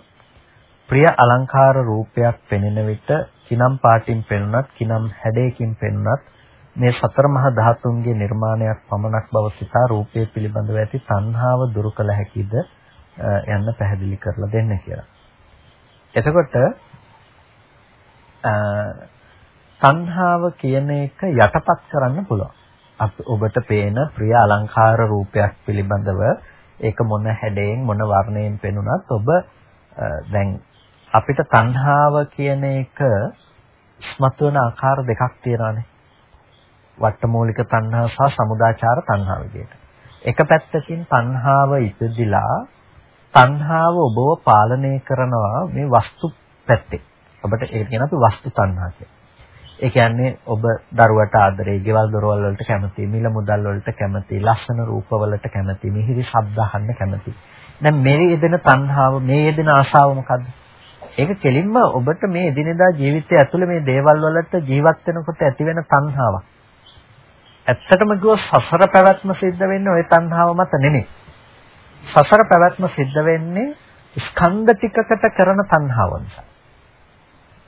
Speaker 1: ප්‍රිය අලංකාර රූපයක් පෙනෙන විට කිනම් පාටින් පෙනුනත් කිනම් හැඩයකින් පෙනුනත් මේ සතර මහා ධාතුන්ගේ නිර්මාණයක් පමණක් බව සිතා රූපය පිළිබඳව ඇති තණ්හාව දුරු කළ හැකිද යන්න පැහැදිලි කරලා දෙන්න කියලා. එතකොට තණ්හාව කියන එක යටපත් කරන්න පුළුවන්. ඔබට පේන ප්‍රිය අලංකාර රූපයක් පිළිබඳව ඒක මොන හැඩයෙන් මොන වර්ණයෙන් පෙනුනත් ඔබ දැන් අපිට තණ්හාව කියන එක ස්මතු වෙන ආකාර දෙකක් තියෙනවානේ. වට්ටමූලික තණ්හාව සහ සමුදාචාර තණ්හාව විදිහට. එක පැත්තකින් තණ්හාව ඉපදිලා තණ්හාව ඔබව පාලනය කරනවා මේ වස්තු පැත්තේ. ඔබට ඒක කියන අපි වස්තු තණ්හා කියලා. ඒ කියන්නේ ඔබ දරුවට ආදරේ, ගෙවල් දොරවල් වලට කැමති, මිල මුදල් වලට කැමති, ලස්සන රූප වලට කැමති, මිහිරි ශබ්ද අහන්න කැමති. දැන් මේ යෙදෙන තණ්හාව, මේ යෙදෙන ආශාව මොකද්ද? ඒක කෙලින්ම ඔබට මේ එදිනෙදා ජීවිතය ඇතුළේ මේ දේවල් වලට ජීවත් වෙනකොට ඇති වෙන තණ්හාවක්. ඇත්තටම කිව්වොත් සසර පැවැත්ම සිද්ධ වෙන්නේ ওই තණ්හාව මත නෙමෙයි. සසර පැවැත්ම සිද්ධ වෙන්නේ ස්කන්ධ ටිකකට කරන තණ්හාව නිසා.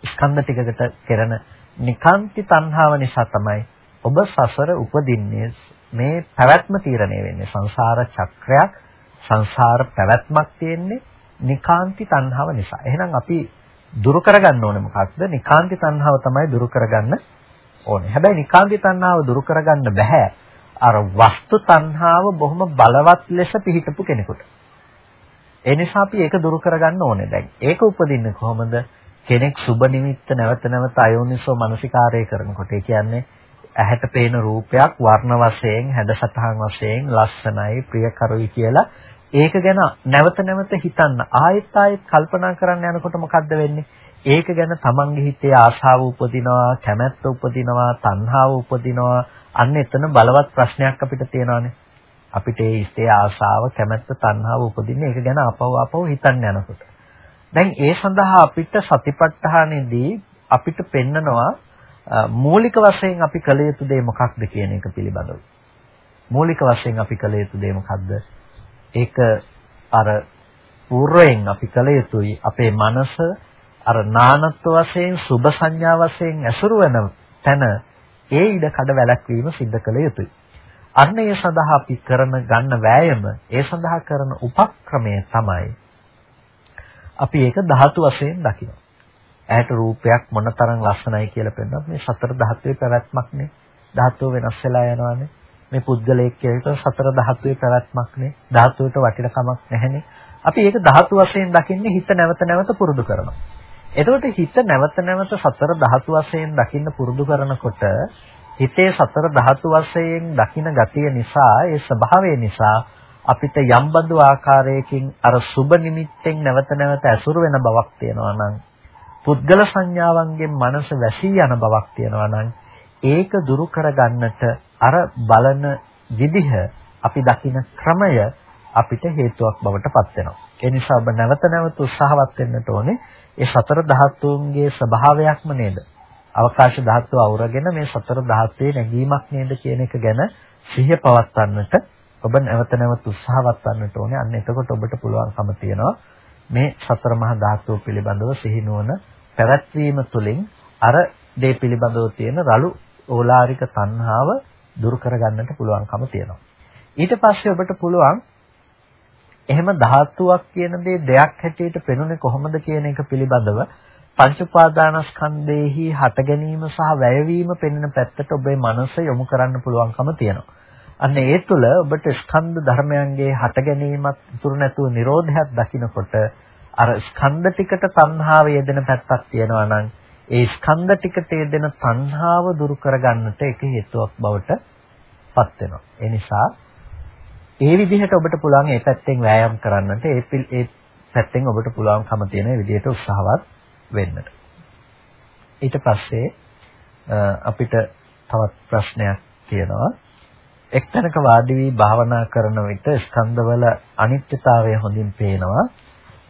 Speaker 1: ස්කන්ධ ටිකකට කරන නිකාන්ති තණ්හාව නිසා තමයි ඔබ සසර උපදින්නේ මේ පැවැත්ම තීරණය වෙන්නේ සංසාර චක්‍රයක් සංසාර පැවැත්මක් තියෙන්නේ නිකාන්ති තණ්හාව නිසා. එහෙනම් අපි දුරු කරගන්න ඕනේ මොකක්ද? නිකාන්ති තණ්හාව තමයි දුරු කරගන්න ඕනේ. හැබැයි නිකාන්ති තණ්හාව දුරු කරගන්න බෑ. අර වස්තු තණ්හාව බොහොම බලවත් ලෙස පිහිටපු කෙනෙකුට. ඒ නිසා අපි ඒක දුරු කරගන්න ඕනේ දැන්. ඒක උපදින්නේ කොහොමද? කෙනෙක් සුබ නිමිත්ත නැවත නැවත අයෝනිසෝ මනසිකාරය කරනකොට. ඒ කියන්නේ ඇහැට පේන රූපයක් වර්ණ වශයෙන්, හැඩසටහන් වශයෙන් ලස්සනයි, ප්‍රියකරුයි කියලා ඒක ගැන නැවත නැවත හිතන්න ආයෙත් ආයෙත් කල්පනා කරන්න යනකොට මොකද්ද වෙන්නේ? ඒක ගැන තමන්ගේ හිතේ ආශාව උපදිනවා, කැමැත්ත උපදිනවා, තණ්හාව උපදිනවා. අන්න එතන බලවත් ප්‍රශ්නයක් අපිට තියෙනවානේ. අපිට ඒ ඉස්තේ ආශාව, කැමැත්ත, තණ්හාව උපදින්නේ ඒක ගැන අපව අපව හිතන්න යනකොට. දැන් ඒ සඳහා අපිට සතිපට්ඨානෙදී අපිට පෙන්නනවා මූලික වශයෙන් අපි කළ යුතු දේ මොකක්ද කියන එක පිළිබඳව. මූලික වශයෙන් අපි කළ යුතු දේ මොකක්ද? ඒක අර పూర్වයෙන් අපි කළ යුතුයි අපේ මනස අර නානත්ව වශයෙන් සුභ සංඥා වශයෙන් ඇසුරු වෙන තැන ඒ ඉඩ කඩ වැළැක්වීම සිද්ධ කළ යුතුයි. අන්න ඒ සඳහා අපි කරන ගන්න වෑයම ඒ සඳහා කරන උපක්‍රමය තමයි අපි ඒක ධාතු වශයෙන් දකිනවා. ඇයට රූපයක් මොනතරම් ලස්සනයි කියලා පෙන්නන මේ සතර ධාතුවේ පැවැත්මක්නේ. ධාතුව වෙනස් වෙලා යනවානේ. මේ පුද්ගලයෙක් කියලා සතර ධාතුවේ පැවැත්මක්නේ. ධාතුවට වටිනකමක් නැහැනේ. අපි ඒක ධාතු වශයෙන් දකින්නේ හිත නැවත නැවත පුරුදු කරනවා. එතකොට හිත නැවත නැවත සතර ධාතු වශයෙන් දකින්න පුරුදු කරනකොට හිතේ සතර ධාතු වශයෙන් දකින ගතිය නිසා ඒ ස්වභාවය නිසා අපිට යම් බඳු ආකාරයකින් අර සුබ නිමිත්තෙන් නැවත නැවත ඇසුරු වෙන බවක් තියෙනවා නම් පුද්ගල සංඥාවන්ගෙන් මනස වැසී යන බවක් තියෙනවා නම් ඒක දුරු කරගන්නට අර බලන විදිහ අපි දකින ක්‍රමය අපිට හේතුවක් බවට පත් වෙනවා. ඒ නිසා ඔබ නැවත නැවත උත්සාහවත් වෙන්නට ඕනේ. ඒ සතර ධාතුන්ගේ ස්වභාවයක්ම නේද? අවකාශ ධාතුව අවුරගෙන මේ සතර ධාතුවේ නැගීමක් නේද කියන එක ගැන සිහිය පවත්වන්නට ඔබ නැවත නැවත උත්සාහවත් වන්නට ඕනේ. අන්න එතකොට ඔබට පුළුවන්කම තියෙනවා මේ සතර මහා ධාතුව පිළිබඳව සිහිනුවන පැවැත්වීම තුළින් අර දේ පිළිබඳව තියෙන රළු ඕලාරික තණ්හාව දුරු කරගන්නට පුළුවන්කම තියෙනවා. ඊට පස්සේ ඔබට පුළුවන් එහෙම ධාතුවක් කියන දේ දෙයක් හැටියට පෙනුනේ කොහොමද කියන එක පිළිබඳව පංච උපාදානස්කන්ධයේහි හට ගැනීම සහ වැයවීම පෙන්වන පැත්තට ඔබේ මනස යොමු කරන්න පුළුවන්කම තියෙනවා. අන්න ඒ තුළ ඔබට ස්කන්ධ ධර්මයන්ගේ හට ගැනීමත් ඉතුරු නැතුව Nirodhayak දකිනකොට අර ස්කන්ධ ටිකට තණ්හාව යෙදෙන පැත්තක් තියෙනවා නම් ඒ ස්කන්ධ ටිකට යෙදෙන තණ්හාව දුරු කරගන්නට ඒක හේතුවක් බවට පත් වෙනවා. ඒ නිසා ඒ විදිහට ඔබට පුළුවන් ඒ පැත්තෙන් වෑයම් කරන්නට ඒ ඒ පැත්තෙන් ඔබට පුළුවන්කම තියෙන විදිහට උත්සාහවත් වෙන්නට. ඊට පස්සේ අපිට තවත් ප්‍රශ්නයක් තියෙනවා. එක්තැනක වාඩි වී භාවනා කරන විට ස්කන්ධවල අනිත්‍යතාවය හොඳින් පේනවා.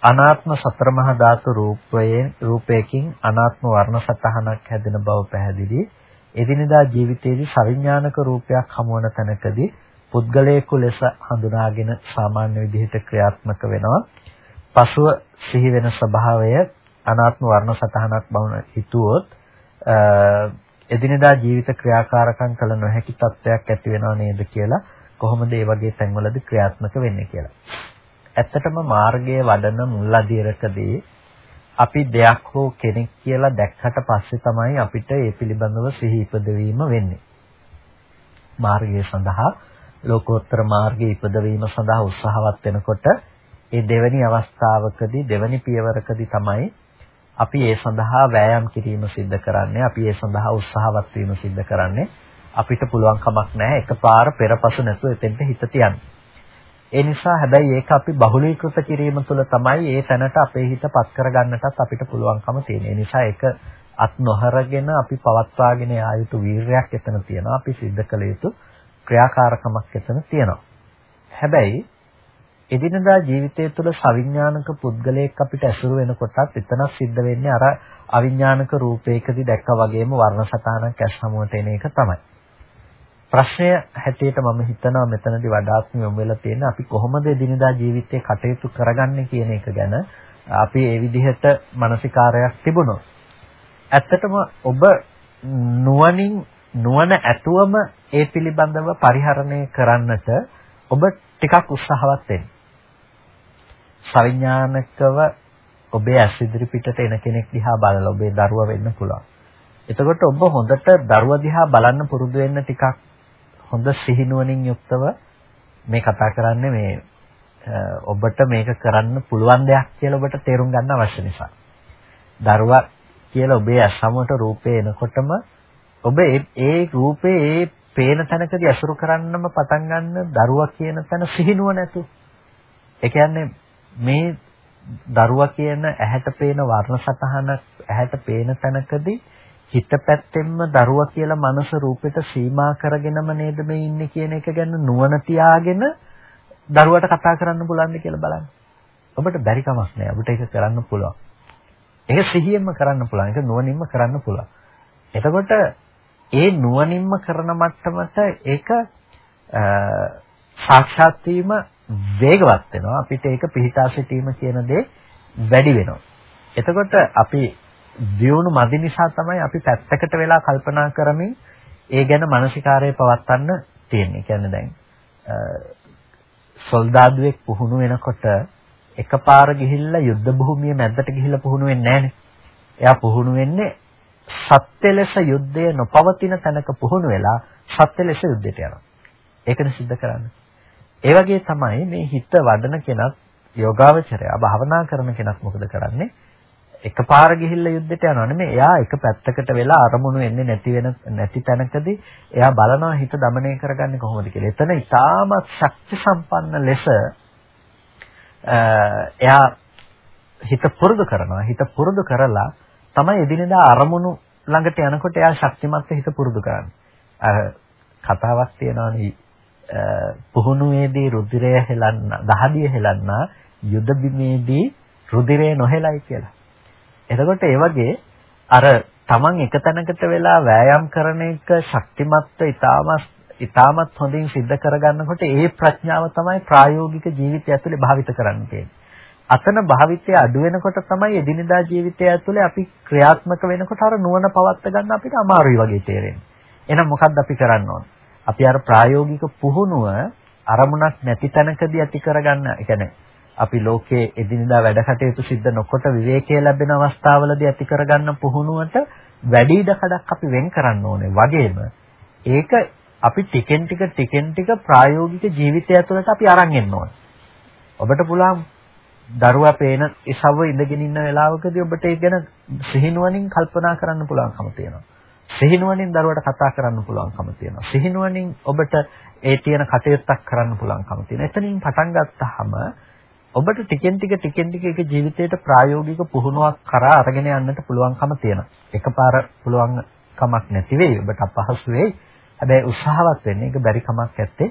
Speaker 1: අනාත්ම සතර මහා ධාතු රූපයෙන් රූපයකින් අනාත්ම වර්ණ සතහනක් හැදෙන බව පැහැදිලි. එදිනදා ජීවිතයේදී සවිඥානික රූපයක් හමුවන තැනකදී පුද්ගලයෙකු ලෙස හඳුනාගෙන සාමාන්‍ය විදිහට ක්‍රියාත්මක වෙනවා. පසුව සිහි වෙන ස්වභාවය අනාත්ම වර්ණ සතහනක් බවන හිතුවොත් එදිනෙදා ජීවිත ක්‍රියාකාරකම් කළ නොහැකි තත්ත්වයක් ඇති වෙනව නේද කියලා කොහොමද මේ වගේ තැන්වලදී ක්‍රියාත්මක වෙන්නේ කියලා. ඇත්තටම මාර්ගයේ වඩන මුල් අධීරකදී අපි දෙයක් හෝ කෙනෙක් කියලා දැක්කට පස්සේ තමයි අපිට ඒ පිළිබඳව සිහි ඉපදවීම වෙන්නේ. මාර්ගය සඳහා ලෝකෝත්තර මාර්ගයේ ඉපදවීම සඳහා උත්සාහවත් වෙනකොට ඒ දෙවැනි අවස්ථාවකදී දෙවැනි පියවරකදී තමයි අපි ඒ සඳහා වෑයම් කිරීම සිද්ධ කරන්නේ අපි ඒ සඳහා උත්සාහවත් වීම සිද්ධ කරන්නේ අපිට පුළුවන් කමක් නැහැ එකපාර පෙරපසු නැතුව එතෙන්ට හිත තියන්න. ඒ නිසා හැබැයි ඒක අපි බහුලීකృత කිරීම තුළ තමයි ඒ තැනට අපේ හිත පත් කරගන්නටත් අපිට පුළුවන්කම තියෙන. ඒ නිසා ඒක අත් නොහරගෙන අපි පවත්වාගෙන යා යුතු වීරයක් එතන තියෙනවා. අපි සිද්ධ කළ යුතු ක්‍රියාකාරකමක් එතන තියෙනවා. හැබැයි එදිනදා ජීවිතය තුළ සවිඥානික පුද්ගලයෙක් අපිට ඇසුරු වෙනකොටත් එතන සිද්ධ වෙන්නේ අර අවිඥානික රූපයකදී දැක්කා වගේම වර්ණ සටහනක් ඇස් හමුවට එන එක තමයි. ප්‍රශ්නය හැටියට මම හිතනවා මෙතනදී වඩාත්ම යොමු වෙලා තියෙන අපි කොහොමද එදිනදා ජීවිතේ කටයුතු කරගන්නේ කියන එක ගැන අපි ඒ විදිහට මානසිකාරයක් තිබුණොත් ඇත්තටම ඔබ නුවණින් නුවණ ඇතුවම ඒ පිළිබඳව පරිහරණය කරන්නට ඔබ ටිකක් උත්සාහවත් වෙන්න. සවිඥානිකව ඔබේ ඇස් ඉදිරි පිටට එන කෙනෙක් දිහා බලලා ඔබේ දරුවා වෙන්න පුළුවන්. එතකොට ඔබ හොඳට දරුවා දිහා බලන්න පුරුදු වෙන්න ටිකක් හොඳ සිහිනුවණින් යුක්තව මේ කතා කරන්නේ මේ ඔබට මේක කරන්න පුළුවන් දෙයක් කියලා ඔබට තේරුම් ගන්න අවශ්‍ය නිසා. දරුවා කියලා ඔබේ අසමට රූපේ එනකොටම ඔබ ඒ රූපේ ඒ පේන තැනකදී අසුරු කරන්නම පටන් ගන්න දරුවා කියන තැන සිහිනුව නැතු. ඒ කියන්නේ මේ දරුවා කියන ඇහැට පේන වර්ණ සතහන ඇහැට පේන තැනකදී හිත පැත්තෙන්ම දරුවා කියලා මනස රූපෙට සීමා කරගෙනම නේද මේ ඉන්නේ කියන එක ගැන නුවණ තියාගෙන දරුවට කතා කරන්න පුළුවන්ද කියලා බලන්න. ඔබට බැරි කමක් නෑ. ඔබට ඒක කරන්න පුළුවන්. ඒක සිහියෙන්ම කරන්න පුළුවන්. ඒක නුවණින්ම කරන්න පුළුවන්. එතකොට ඒ නුවණින්ම කරන මට්ටමට ඒක සාක්ෂාත් වීම වේගවත් වෙනවා. අපිට ඒක පිහිටා සිටීම කියන දේ වැඩි වෙනවා. එතකොට අපි දියුණු මදි නිසා තමයි අපි පැත්තකට වෙලා කල්පනා කරමින් ඒ ගැන මානසිකාරය පවත්වන්න තියෙන්නේ. කියන්නේ දැන් සොල්දාදුවෙක් පුහුණු වෙනකොට එකපාර ගිහිල්ලා යුද්ධ භූමිය මැද්දට ගිහිල්ලා පුහුණු වෙන්නේ නැහනේ. එයා පුහුණු වෙන්නේ සත්‍ය ලෙස යුද්ධය නොපවතින තැනක පුහුණු වෙලා සත්‍ය ලෙස යුද්ධයට යනවා. ඒකනේ සිද්ධ කරන්නේ. ඒ වගේ තමයි මේ හිත වඩන කෙනත් යෝගාවචරයා භාවනා කරන කෙනත් මොකද කරන්නේ? එකපාර ගිහිල්ලා යුද්ධෙට යනවා නෙමෙයි. එයා එක පැත්තකට වෙලා අරමුණු එන්නේ නැති වෙන නැති තැනකදී එයා බලනවා හිත দমনය කරගන්නේ කොහොමද කියලා. එතන ඉතාමත් ශක්ති සම්පන්න ලෙස එයා හිත පුරුදු කරනවා. හිත පුරුදු කරලා තමයි එදිනෙදා අරමුණු ළඟට යනකොට එයා ශක්තිමත් හිත පුරුදු කරන්නේ. අර කතාවක් තියෙනවානේ පුහුණුවේදී රුධිරය හෙලන්න දහදිය හෙලන්න යුද බිමේදී රුධිරය නොහෙලයි කියලා. එතකොට ඒ වගේ අර Taman එක තැනකට වෙලා වෑයම් කරන එක ශක්තිමත්ව ඊටමත් ඉතාමත් හොඳින් සිද්ධ කරගන්නකොට ඒ ප්‍රඥාව තමයි ප්‍රායෝගික ජීවිතය ඇතුලේ භාවිත කරන්න තියෙන්නේ. අතන භාවිතය අඩු වෙනකොට තමයි එදිනෙදා ජීවිතය ඇතුලේ අපි ක්‍රියාත්මක වෙනකොට අර නුවණ පවත්ත ගන්න අපිට අමාරුයි වගේ තේරෙන්නේ. එහෙනම් මොකද්ද අපි කරන්න ඕන? අපි අර ප්‍රායෝගික පුහුණුව අරමුණක් නැති තැනකදී ඇති කරගන්න. ඒ කියන්නේ අපි ලෝකයේ එදිනදා වැඩ කටයුතු සිද්ධ නොකොට විවේකයේ ලැබෙන අවස්ථාවලදී ඇති කරගන්න පුහුණුවට වැඩි ඉඩකඩක් අපි වෙන් කරන්න ඕනේ. වගේම ඒක අපි ටිකෙන් ටික ටිකෙන් ටික ප්‍රායෝගික ජීවිතය ඇතුළත අපි අරන් එන්න ඕනේ. ඔබට පුළුවන් දරුවා පේන ඉසව ඉඳගෙන ඉන්න වෙලාවකදී ඔබට ඒක ගැන සිහිනුවණින් කල්පනා කරන්න පුළුවන්කම තියෙනවා. සිහිනුවණින් දරුවට කතා කරන්න පුළුවන්කම තියෙනවා. සිහිනුවණින් ඔබට ඒ තියෙන කටයුත්තක් කරන්න පුළුවන්කම තියෙනවා. එතනින් පටන් ගත්තාම ඔබට ටිකෙන් ටික ටිකෙන් ටික ඒක ජීවිතේට ප්‍රායෝගික පුහුණුවක් කරා අරගෙන යන්නට පුළුවන්කම තියෙනවා. එකපාර පුළුවන් කමක් නැති වෙයි. ඔබට අපහසු වෙයි. හැබැයි උත්සාහවත් වෙන්න ඒක බැරි කමක් නැත්තේ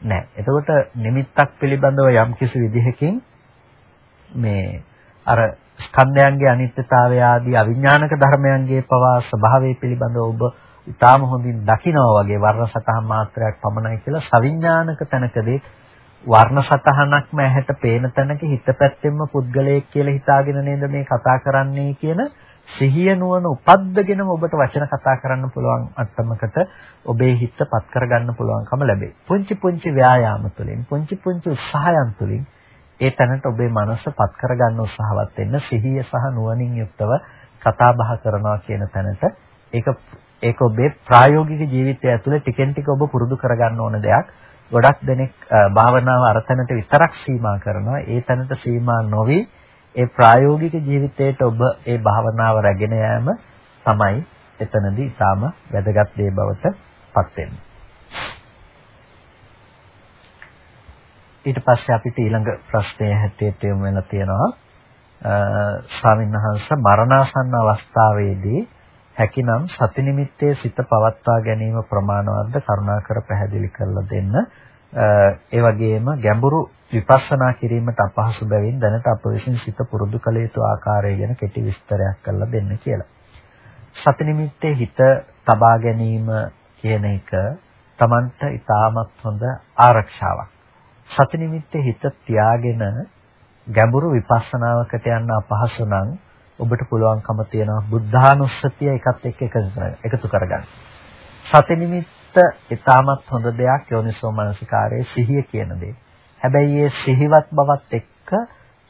Speaker 1: නෑ. එතකොට නිමිත්තක් පිළිබඳව යම් කිසි විදිහකින් මේ අර ස්කන්ධයන්ගේ අනිත්‍යතාවය ආදී අවිඥානික ධර්මයන්ගේ පවා ස්වභාවය පිළිබඳව ඔබ ඊටාම හොඳින් දකිනවා වගේ වර්ණ සතහන් මාත්‍රයක් පමණයි කියලා සවිඥානික තැනකදී වර්ණ සතහනක්ම ඇහැට පේන තැනක හිත පැත්තෙන්ම පුද්ගලයෙක් කියලා හිතාගෙන නේද මේ කතා කරන්නේ කියන සිහිය නුවණ උපද්දගෙනම ඔබට වචන කතා කරන්න පුළුවන් අත්මකට ඔබේ හිතපත් කරගන්න පුළුවන්කම ලැබේ. පුංචි පුංචි ව්‍යායාම තුළින් පුංචි පුංචි උත්සාහයන් තුළින් ඒ තැනට ඔබේ මනසපත් කරගන්න උත්සාහවත් වෙන්න සිහිය සහ නුවණින් යුක්තව කතා බහ කරනවා කියන තැනට ඒක ඒක ඔබේ ප්‍රායෝගික ජීවිතය ඇතුලේ ටිකෙන් ටික ඔබ පුරුදු කරගන්න ඕන දෙයක්. ගොඩක් දෙනෙක් භාවනාව අර තැනට විතරක් සීමා කරනවා. ඒ තැනට සීමා නොවි ඒ ප්‍රායෝගික ජීවිතයට ඔබ ඒ භාවනාව රැගෙන යාම තමයි එතනදී ඊටාම වැදගත් දේ බවට පත් වෙන්නේ. ඊට පස්සේ අපිට ඊළඟ ප්‍රශ්නය හැටියට යොමු වෙලා තියෙනවා ස්වාමීන් වහන්සේ මරණාසන්න අවස්ථාවේදී හැකිනම් සති නිමිත්තේ සිත පවත්වා ගැනීම ප්‍රමාණවත්ද කරුණාකර පැහැදිලි කරලා දෙන්න. ඒ වගේම ගැඹුරු විපස්සනා කිරීමට අපහසු බැවින් දැනට අප විසින් සිත පුරුදු කළ යුතු ආකාරය ගැන කෙටි විස්තරයක් කරලා දෙන්න කියලා. සති නිමිත්තේ හිත තබා ගැනීම කියන එක Tamanට ඉතාමත් හොඳ ආරක්ෂාවක්. සති නිමිත්තේ හිත තියාගෙන ගැඹුරු විපස්සනාවකට යන්න අපහසු නම් ඔබට පුළුවන්කම තියෙනවා බුද්ධානුස්සතිය එකත් එක්ක එකතු කරගන්න. සති නිමිත්ත ඊටමත් හොඳ දෙයක් යෝනිසෝ මනසිකාරයේ සිහිය කියන දේ. හැබැයි ඒ සිහිවත් බවත් එක්ක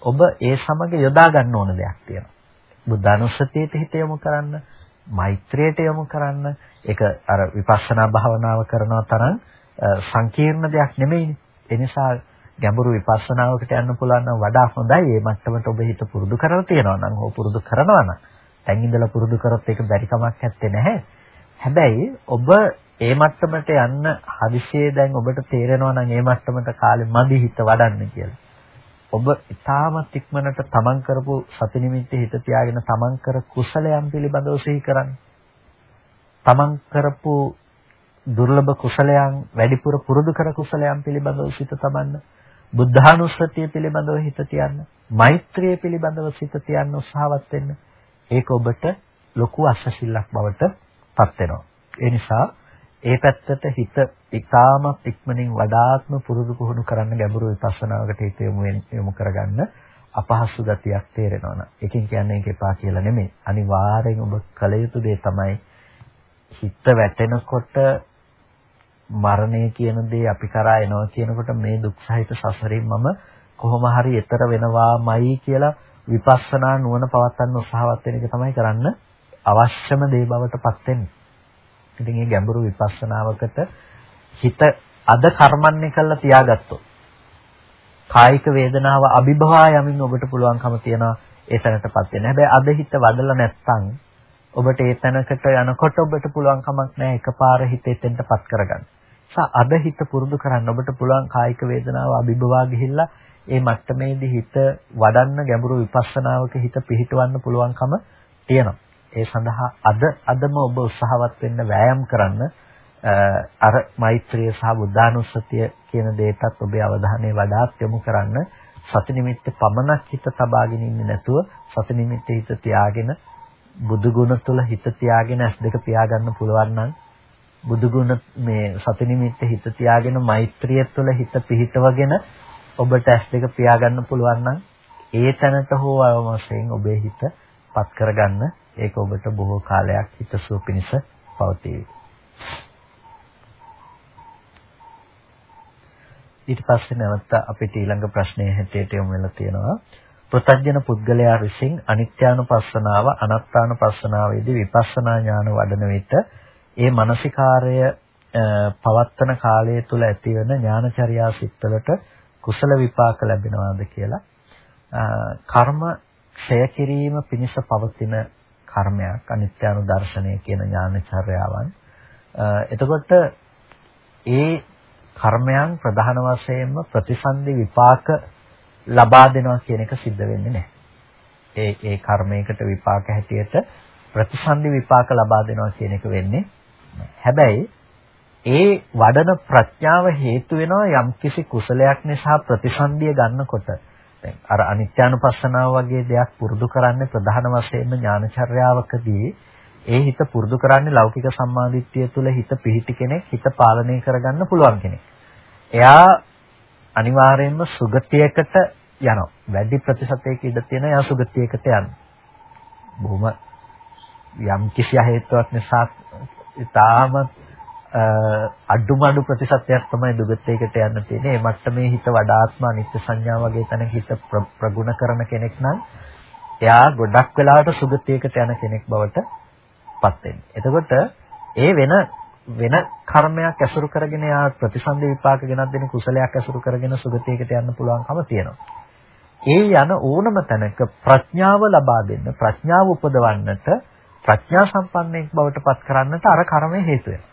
Speaker 1: ඔබ ඒ සමග යොදා ගන්න ඕන දෙයක් තියෙනවා. බුද්ධානුස්සතියට හිත යොමු කරන්න, මෛත්‍රියට යොමු කරන්න. ඒක අර විපස්සනා භාවනාව කරනවා තරම් සංකීර්ණ දෙයක් නෙමෙයිනේ. ඒ නිසා ගැඹුරු විපස්සනාවකට යන්න පුළුවන් නම් වඩා හොඳයි. මේ මට්ටමට ඔබ හිත පුරුදු කරලා තියෙනවා නම් හෝ පුරුදු කරනවා නම්. දැන් ඉඳලා පුරුදු කරොත් ඒක බැරි කමක් නැත්තේ නැහැ. හැබැයි ඔබ ඒ මට්ටමට යන්න හදිසියේ දැන් ඔබට තේරෙනවා නම් ඒ මට්ටමට කාලෙ මදි හිත වඩන්න කියලා. ඔබ ඊටමත් ඉක්මනට තමන් කරපු සති නිමිත්තේ හිත තියාගෙන තමන් කර කුසලයන් පිළිබඳව සිහි කරන්න. තමන් කරපු දුර්ලභ කුසලයන් වැඩිපුර පුරුදු කර කුසලයන් පිළිබඳව සිත තබන්න. බුද්ධානුස්සතිය පිළිබඳව හිත තියන්න. මෛත්‍රිය පිළිබඳව සිත තියන්න උත්සාහවත් වෙන්න. ඒක ඔබට ලොකු අස්සසිල්ලක් බවට පත් වෙනවා. ඒ නිසා ඒ පැත්තට හිත ඉතාමත් ඉක්මනින් වඩාත්ම පුරුදු පුහුණු කරන්න ගැඹුරු විපස්සනාවකට හිත යොමු කරගන්න අපහසු ගතියක් තේරෙනවා න ะ. ඒකෙන් කියන්නේ ඒක එපා කියලා නෙමෙයි. අනිවාර්යෙන් ඔබ කළ යුතු දේ තමයි හිත වැටෙනකොට මරණය කියන දේ අපි කරා එනවා කියනකොට මේ දුක් සහිත සසරෙන් මම කොහොම හරි එතර වෙනවාමයි කියලා විපස්සනා නුවණ පවත්වන්න උත්සාහවත් වෙන එක තමයි කරන්න අවශ්‍යම දේ බවට පත් වෙන්නේ. ඉතින් මේ ගැඹුරු විපස්සනාවකට හිත අද කර්මන්නේ කළා තියාගත්තොත් කායික වේදනාව අභිභවා යමින් ඔබට පුළුවන්කම තියනවා ඒ තැනටපත් වෙන්න. හැබැයි අද හිත වඩලා නැත්නම් ඔබට ඒ තැනකට යනකොට ඔබට පුළුවන් කමක් නැහැ එකපාර හිත එතෙන්ටපත් කරගන්න. අද හිත පුරුදු කරන්න ඔබට පුළුවන් කායික වේදනාව අභිභවා ගිහිල්ලා ඒ මට්ටමේදී හිත වඩන්න ගැඹුරු විපස්සනාවක හිත පිහිටවන්න පුළුවන්කම තියෙනවා. ඒ සඳහා අද අදම ඔබ උත්සාහවත් වෙන්න වෑයම් කරන්න අර මෛත්‍රිය සහ බුද්ධානුස්සතිය කියන දෙයටත් ඔබේ අවධානය වඩාත් යොමු කරන්න සති නිමිත්ත පමණක් හිත තබාගෙන ඉන්නේ නැතුව සති නිමිත්ත හිත තියාගෙන බුදු ගුණ තුල හිත තියාගෙන ඇස් දෙක පියාගන්න පුළුවන් නම් බුදු ගුණ මේ සති නිමිත්ත හිත තියාගෙන මෛත්‍රිය තුළ හිත පිහිටවගෙන ඔබට ඇස් දෙක පියාගන්න පුළුවන් නම් ඒ තැනට හෝ අවමසයෙන් ඔබේ හිත පත් කරගන්න ඒක ඔබට බොහෝ කාලයක් හිතසුව පිණිස පවතී. ඊට පස්සේ නැවත අපිට ඊළඟ ප්‍රශ්නය හැටියට යොමු වෙලා තියෙනවා. ප්‍රත්‍යජන පුද්ගලයා විසින් අනිත්‍යානුපස්සනාව අනාත්මානුපස්සනාවේදී විපස්සනා ඥාන වඩන විට ඒ මානසිකාර්ය පවත්තන කාලය තුල ඇතිවන ඥානචර්යා සිත්වලට කුසල විපාක ලැබෙනවාද කියලා කර්ම ක්ෂය කිරීම පිණිස පවතින කර්මයක් අනිත්‍යානුදර්ශනය කියන ඥානචර්යාවන් එතකොට ඒ කර්මයන් ප්‍රධාන වශයෙන්ම ප්‍රතිසන්දි විපාක ලබා දෙනවා කියන එක සිද්ධ වෙන්නේ නැහැ. ඒ ඒ කර්මයකට විපාක හැටියට ප්‍රතිසන්දි විපාක ලබා දෙනවා කියන එක වෙන්නේ හැබැයි ඒ වඩන ප්‍රඥාව හේතු වෙනවා යම්කිසි කුසලයක් නිසා ප්‍රතිසන්දිය ගන්නකොට දැන් අර අනිත්‍යානුපස්සනාව වගේ දෙයක් පුරුදු කරන්නේ ප්‍රධාන වශයෙන්ම ඥානචර්යාවකදී ඒ හිත පුරුදු කරන්නේ ලෞකික සම්මාදිට්ඨිය තුළ හිත පිහිටි කෙනෙක් හිත පාලනය කරගන්න පුළුවන් කෙනෙක්. එයා අනිවාර්යයෙන්ම සුගතියකට යනවා. වැඩි ප්‍රතිශතයක ඉඩ තියෙන එයා සුගතියකට යනවා. බොහොම යම් කිසි හේතුවක් නිසා ඉතාම අඩුමඩු ප්‍රතිශතයක් තමයි දුගතයකට යන්න තියෙන්නේ. ඒ මට්ටමේ හිත වඩාත්ම අනිත්‍ය සංඥා වගේ තැනක හිත ප්‍රගුණ කරන කෙනෙක් නම් එයා ගොඩක් වෙලාවට සුගතියකට යන කෙනෙක් බවට පත් වෙන්නේ. එතකොට ඒ වෙන වෙන කර්මයක් ඇසුරු කරගෙන යා ප්‍රතිසන්දි විපාක ගෙනත් දෙන කුසලයක් ඇසුරු කරගෙන සුගතියකට යන්න පුළුවන්කම තියෙනවා. ඒ යන ඕනම තැනක ප්‍රඥාව ලබා දෙන්න ප්‍රඥාව උපදවන්නට ප්‍රඥා සම්පන්නෙක් බවට පත් කරන්නට අර කර්මය හේතු වෙනවා.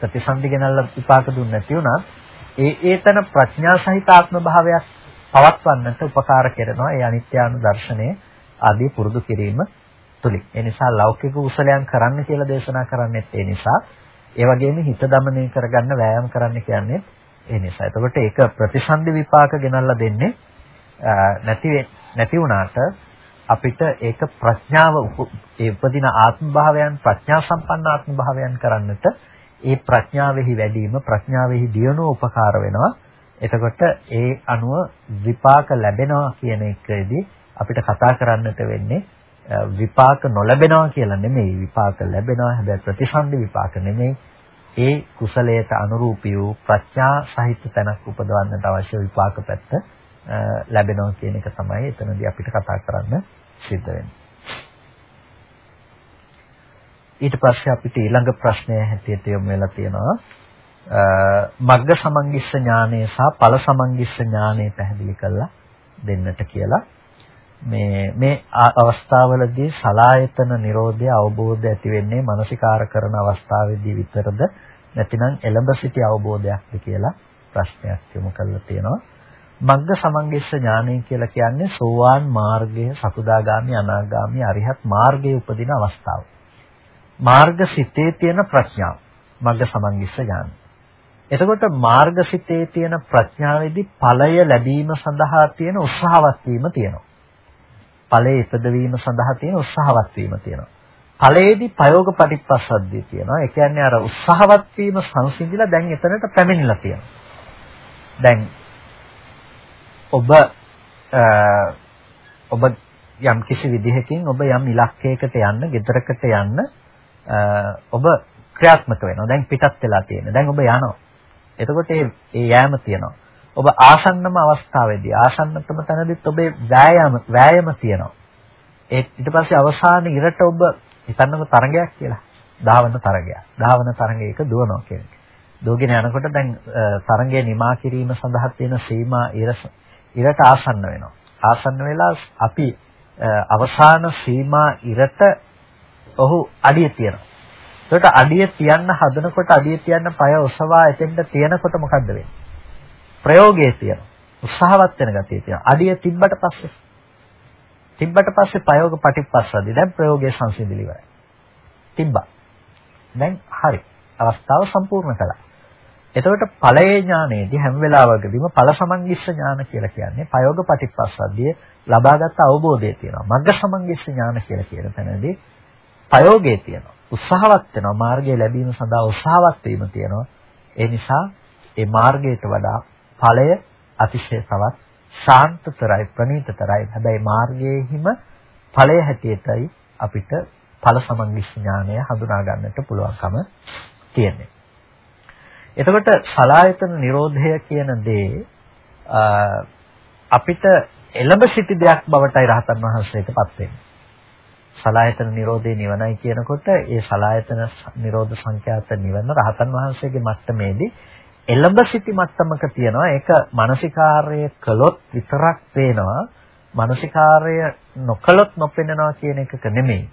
Speaker 1: ප්‍රතිසන්දි ගෙනල්ලා විපාක දුන්නේ නැති වුණත් ඒ ඒතන ප්‍රඥා සහිත ආත්ම භාවයක් පවත්වන්නට උපකාර කරනවා ඒ අනිත්‍යානු දර්ශනය ආදී පුරුදු කිරීම තුලින්. ඒ නිසා ලෞකික කුසලයන් කරන්න කියලා දේශනා කරන්නේත් ඒ නිසා ඒ වගේම හිත දමනය කරගන්න වෑයම් කරන්න කියන්නේ ඒ නිසා. එතකොට ඒක ප්‍රතිසන්දි විපාක ගෙනල්ලා දෙන්නේ නැති නැති වුණාට අපිට ඒක ප්‍රඥාව ඒ උපදින ආත්ම භාවයන් ප්‍රඥා සම්පන්න ආත්ම භාවයන් කරන්නට ඒ ප්‍රඥාවෙහි වැඩිම ප්‍රඥාවෙහි දියුණුව උපකාර වෙනවා. එතකොට ඒ අනුව විපාක ලැබෙනවා කියන එකේදී අපිට කතා කරන්නට වෙන්නේ විපාක නොලැබෙනවා කියලා නෙමෙයි. විපාක ලැබෙනවා. හැබැයි ප්‍රතිසන්දි විපාක නෙමෙයි. ඒ කුසලයට අනුරූපී වූ ප්‍රඥා සහිත තැනක් උපදවන්නට අවශ්‍ය විපාක පැත්ත ලැබෙනවා කියන එක තමයි එතනදී අපිට කතා කරන්න සිද්ධ වෙන්නේ. ඊට පස්සේ අපිට ඊළඟ ප්‍රශ්නය හැටියට යොමු වෙලා තියෙනවා මග්ග සමංගිස්ස ඥානය සහ ඵල සමංගිස්ස ඥානය පැහැදිලි කරලා දෙන්නට කියලා. මේ මේ අවස්ථාවලදී සලායතන Nirodha අවබෝධය ඇති වෙන්නේ මානසිකාර කරන අවස්ථාවේදී විතරද නැතිනම් එළඹ සිටි අවබෝධයක්ද කියලා ප්‍රශ්නයක් යොමු කරලා තියෙනවා. මග්ග සමංගෙස්ස ඥානය කියලා කියන්නේ සෝවාන් මාර්ගය, සකුදාගාමි, අනාගාමි, අරිහත් මාර්ගයේ උපදින අවස්ථාව. මාර්ග සිතේ තියෙන ප්‍රඥාව. මග්ග සමංගෙස්ස ඥානය. එතකොට මාර්ගසිතේ තියෙන ප්‍රඥාවේදී ඵලය ලැබීම සඳහා තියෙන උත්සාහවත් වීම තියෙනවා. ඵලයේ ඉපදවීම සඳහා තියෙන උත්සාහවත් වීම තියෙනවා. ඵලයේදී ප්‍රයෝග පටිපස්සද්ධිය තියෙනවා. ඒ කියන්නේ අර උත්සාහවත් වීම සංසිඳිලා දැන් එතනට පැමිණිලා තියෙනවා. දැන් ඔබ ඔබ යම් කිසි විදිහකින් ඔබ යම් ඉලක්කයකට යන්න, ගෙදරකට යන්න ඔබ ක්‍රියාත්මක වෙනවා. දැන් පිටත් වෙලා තියෙන. දැන් ඔබ යනවා. එතකොට ඒ යෑම තියෙනවා. ඔබ ආසන්නම අවස්ථාවේදී ආසන්නතම තැනදීත් ඔබේ වෑයම වෑයම තියෙනවා. ඒ ඊට පස්සේ අවසාන ඉරට ඔබ හිතන්නකො තරගයක් කියලා. ධාවන තරගයක්. ධාවන තරගයක දුවනවා කියන්නේ. දුවගෙන යනකොට දැන් තරගය නිමා කිරීම සඳහා තියෙන සීමා ඉරට ආසන්න වෙනවා. ආසන්න වෙලා අපි අවසාන සීමා ඉරට ඔහු අඩිය තියනවා. ඒකට අඩිය තියන්න හදනකොට අඩිය තියන්න පය ඔසවා එතෙන්ට තියනකොට මොකද්ද වෙන්නේ? ප්‍රයෝගයේ තියෙනවා. උත්සාහවත් වෙන ගතිය තියෙනවා. අඩිය තිබ්බට පස්සේ තිබ්බට පස්සේ ප්‍රයෝග ප්‍රතිපස්සද්දී දැන් ප්‍රයෝගයේ සංසිඳිලි ඉවරයි. තිබ්බා. දැන් හරි. අවස්ථාව සම්පූර්ණ කළා. එතකොට ඵලයේ ඥානයේදී හැම වෙලාවකදීම ඵල සමන්ගිස්ස ඥාන කියලා කියන්නේ ප්‍රයෝග ප්‍රතිපස්සද්දී ලබාගත් අවබෝධය තියෙනවා. මග්ග සමන්ගිස්ස ඥාන කියලා කියන තැනදී ප්‍රයෝගයේ තියෙනවා. උත්සාහවත් වෙනවා. මාර්ගය ලැබීම සඳහා උත්සාහවත් වීම තියෙනවා. ඒ නිසා ඒ මාර්ගයට වඩා ඵලය අතිශය තවත් ශාන්තතරයි ප්‍රණීතතරයි. හැබැයි මාර්ගයේහිම ඵලය හැටියටයි අපිට ඵල සමන්විස් ඥානය හඳුනා ගන්නට පුළුවන්කම තියෙන්නේ. එතකොට සලායතන නිරෝධය කියන දේ අපිට එළඹ සිටි දෙයක් බවටයි රහතන් වහන්සේටපත් වෙන්නේ. සලායතන නිරෝධේ නිවනයි කියනකොට ඒ සලායතන නිරෝධ සංඛ්‍යාත නිවන රහතන් වහන්සේගේ මට්ටමේදී එළඹ සිටි මට්ටමක තියෙනවා. ඒක මානසිකාර්යය කළොත් විතරක් පේනවා. මානසිකාර්යය නොකළොත් නොපෙනෙනවා කියන එකක නෙමෙයි.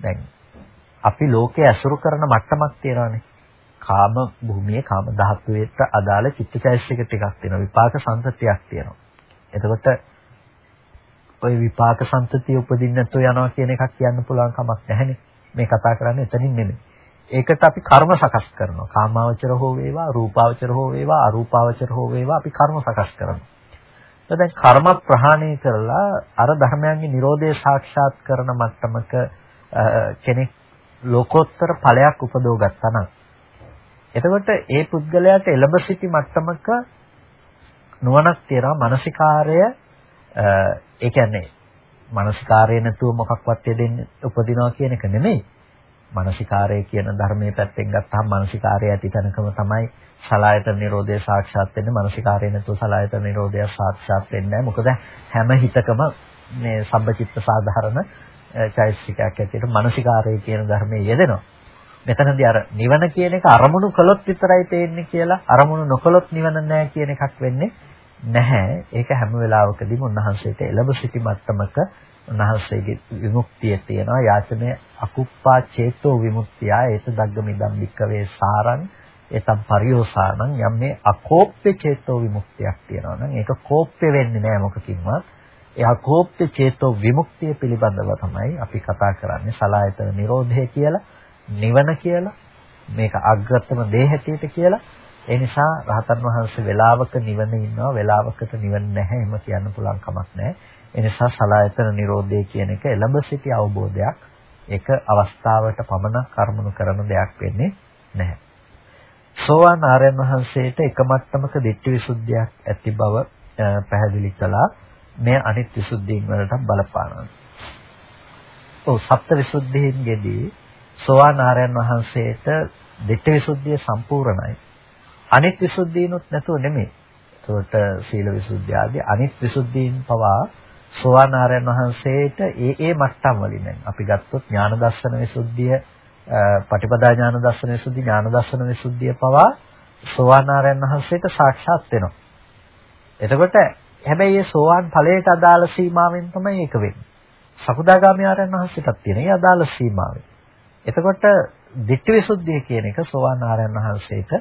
Speaker 1: දැන් අපි ලෝකයේ අසුරු කරන මට්ටමක් තියෙනවානේ. කාම භූමියේ කාම ධාතුවේට අදාළ චිත්තචෛතසික ටිකක් තියෙනවා. විපාක සංතතියක් තියෙනවා. එතකොට ওই විපාක සංතතිය උපදින්න නැතුව යනවා කියන එකක් කියන්න පුළුවන් කමක් නැහැනේ. මේ කතා කරන්නේ එතනින් නෙමෙයි. ඒකට අපි කර්ම සකස් කරනවා. කාමාවචර හෝ වේවා, රූපාවචර හෝ වේවා, අරූපාවචර හෝ වේවා අපි කර්ම සකස් කරනවා. දැන් කර්ම ප්‍රහාණය කරලා අර ධර්මයන්ගේ Nirodhe සාක්ෂාත් කරන මට්ටමක කෙනෙක් ලෝකෝත්තර ඵලයක් උපදව ගත්තා නම් එතකොට ඒ පුද්ගලයාට එළඹ සිටි මට්ටමක නුවණක් තියෙනවා මානසිකාර්ය ඒ කියන්නේ මානසිකාර්ය නැතුව මොකක්වත් දෙන්නේ උපදිනවා කියන එක නෙමෙයි. මානසිකාරය කියන ධර්මයේ පැත්තෙන් ගත්තාම මානසිකාරය ඇති තැනකම තමයි සලායතන නිරෝධය සාක්ෂාත් වෙන්නේ. මානසිකාරය නැතුව සලායතන නිරෝධය සාක්ෂාත් වෙන්නේ නැහැ. මොකද හැම හිතකම මේ සම්බචිත්ත සාධාරණ චෛතසිකයක් ඇටියට මානසිකාරය කියන ධර්මයේ යෙදෙනවා. මෙතනදී අර නිවන කියන එක අරමුණු කළොත් විතරයි පේන්නේ කියලා අරමුණු නොකළොත් නිවන නැහැ කියන එකක් වෙන්නේ නැහැ. ඒක හැම වෙලාවකදීම උන්වහන්සේට එළඹ සිටි මට්ටමක උන්වහන්සේගේ විමුක්තිය තියෙනවා. යාචනේ අකුප්පා චේතෝ විමුක්තිය. ඒත දග්ගමිදම් වික්කවේ සාරං ඒතම් පරියෝසානං. යම් මේ අකෝප්‍ය චේතෝ විමුක්තියක් තියෙනවා නම් ඒක කෝප්‍ය වෙන්නේ නැහැ මොකකින්වත්. ඒ අකෝප්‍ය චේතෝ විමුක්තිය පිළිබඳව තමයි අපි කතා කරන්නේ සලායතන නිරෝධය කියලා. නිවන කියලා මේක අග්‍රතම දේහතියට කියලා ඒ නිසා රහතන් වහන්සේ වෙලාවක නිවන ඉන්නවා වෙලාවකට නිවන නැහැ එහෙම කියන්න පුළුවන් කමක් නැහැ එනිසා සලායතන නිරෝධය කියන එක එළඹ සිටි අවබෝධයක් ඒක අවස්ථාවට පමණ කර්මණු කරන දෙයක් වෙන්නේ නැහැ. සෝවාන් ආර්යයන් වහන්සේට එක මට්ටමක ditthi visuddhiයක් ඇති බව පැහැදිලි කළා. මේ අනිත් විසුද්ධීන් වලට බලපානවා. ඔව් සප්තවිසුද්ධීන්ගෙදී සෝවාන් ආර්යයන් වහන්සේට ditthi visuddhiය සම්පූර්ණයි. අනිත් විසුද්ධීනුත් නැතුව නෙමෙයි. ඒකට සීල විසුද්ධිය ආදී අනිත් විසුද්ධීන් පවා සෝවාන් ආර්යයන් වහන්සේට ඒ ඒ මට්ටම් වලින් දැන් අපි ගත්තොත් ඥාන දර්ශන විසුද්ධිය, පටිපදා ඥාන දර්ශන විසුද්ධිය, ඥාන දර්ශන විසුද්ධිය පවා සෝවාන් ආර්යයන් වහන්සේට සාක්ෂාත් වෙනවා. එතකොට හැබැයි මේ සෝවාන් ඵලයට අදාළ සීමාවෙන් තමයි ඒක වෙන්නේ. සකුදාගාමී ආරයන් වහන්සේටත් තියෙන ඒ අදාළ සීමාවෙන්. එතකොට ditthi visuddhiය කියන එක සෝවාන් ආරයන් වහන්සේට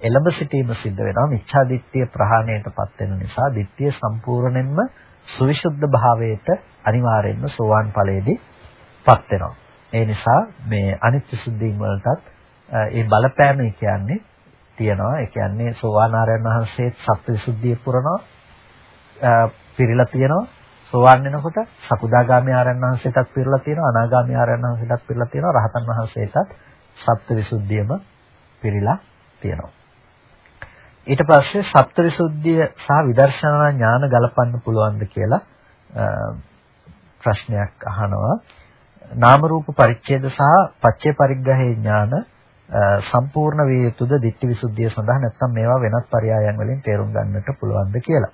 Speaker 1: එළඹ සිටීම සිද්ධ වෙනවා. මිච්ඡා දිට්ඨිය ප්‍රහාණයටපත් වෙන නිසා දිට්ඨිය සම්පූර්ණයෙන්ම සුවිසුද්ධ භාවයට අනිවාර්යයෙන්ම සෝවාන් ඵලයේදීපත් වෙනවා. ඒ නිසා මේ අනිත්‍ය සුද්ධීන් වලටත් ඒ බලපෑම කියන්නේ තියෙනවා. ඒ කියන්නේ සෝවාන් ආරයන් වහන්සේ සත්‍යවිසුද්ධිය පුරනවා පිරීලා තියෙනවා. සෝවාන් වෙනකොට සකුදාගාමී ආරයන් වහන්සේටත් පිරලා තියෙනවා අනාගාමී ආරයන් වහන්සේටත් පිරලා තියෙනවා රහතන් වහන්සේටත් සත්‍යවිසුද්ධියම පිරීලා තියෙනවා ඊට පස්සේ සත්‍යවිසුද්ධිය සහ විදර්ශනා ඥාන ගලපන්න පුළුවන්ද කියලා ප්‍රශ්නයක් අහනවා නාම රූප පරිච්ඡේද සහ පච්චේ පරිග්‍රහේ ඥාන සම්පූර්ණ වේ යුතුද ditthi visuddhiය සඳහා නැත්නම් මේවා වෙනත් පරයයන් වලින් තේරුම් ගන්නට පුළුවන්ද කියලා.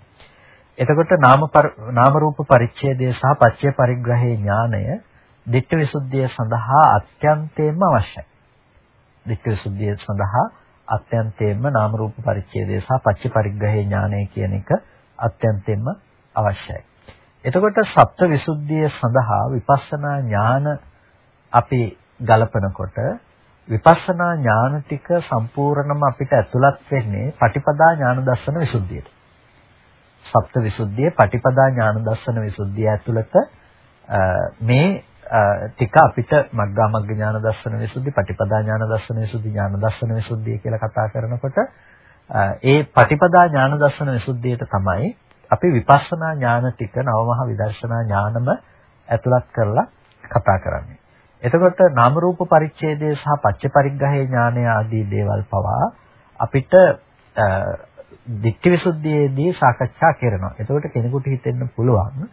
Speaker 1: එතකොට නාම නාම රූප පරිච්ඡේදය සහ පච්චය පරිග්‍රහයේ ඥානය ditthi visuddhiය සඳහා අත්‍යන්තයෙන්ම අවශ්‍යයි. ditthi visuddhiය සඳහා අත්‍යන්තයෙන්ම නාම රූප පරිච්ඡේදය සහ පච්ච පරිග්‍රහයේ ඥානය කියන එක අත්‍යන්තයෙන්ම අවශ්‍යයි. එතකොට සත්‍ය විසුද්ධිය සඳහා විපස්සනා ඥාන අපි ගලපනකොට විපස්සනා ඥාන ටික සම්පූර්ණම අපිට ඇතුළත් වෙන්නේ පටිපදා ඥාන දර්ශන විසුද්ධියට. සප්ත විසුද්ධිය, පටිපදා ඥාන දර්ශන විසුද්ධිය ඇතුළත මේ ටික අපිට මග්ගා මග්ග ඥාන දර්ශන විසුද්ධි, පටිපදා ඥාන දර්ශන විසුද්ධි, ඥාන දර්ශන විසුද්ධිය කියලා කතා කරනකොට ඒ පටිපදා ඥාන දර්ශන විසුද්ධියට තමයි අපි විපස්සනා ඥාන ටික නවමහ විදර්ශනා ඥානම ඇතුළත් කරලා කතා කරන්නේ. එතකොට නාම රූප පරිච්ඡේදය සහ පච්ච පරිග්‍රහයේ ඥානය ආදී දේවල් පවා අපිට දික්ටි විසුද්ධියේදී සාකච්ඡා කරනවා. එතකොට කෙනෙකුට හිතෙන්න පුළුවන්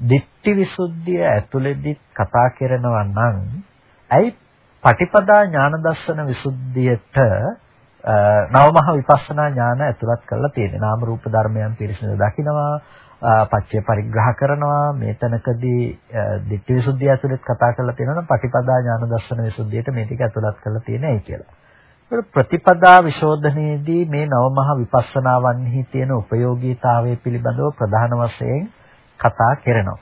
Speaker 1: දික්ටි විසුද්ධිය ඇතුළේදී කතා කරනවා නම් ඇයි පටිපදා ඥාන දර්ශන විසුද්ධියට නවමහ විපස්සනා ඥාන ඇතුළත් කරලා තියෙන්නේ. නාම රූප ධර්මයන් පිරිසිදු දකිනවා, පච්චය පරිග්‍රහ කරනවා. මේ තැනකදී දික්ටි විසුද්ධිය ඇතුළත් කතා කරලා තියෙනවා නම් පටිපදා ඥාන දර්ශන විසුද්ධියට මේ ටික ඇතුළත් කරලා තියෙන්නේ කියලා. ප්‍රතිපදා විශෝධනයේදී මේ නවමහා විපස්සනාවන්හි තියෙන ප්‍රයෝගීතාවය පිළිබඳව ප්‍රධාන වශයෙන් කතා කරනවා.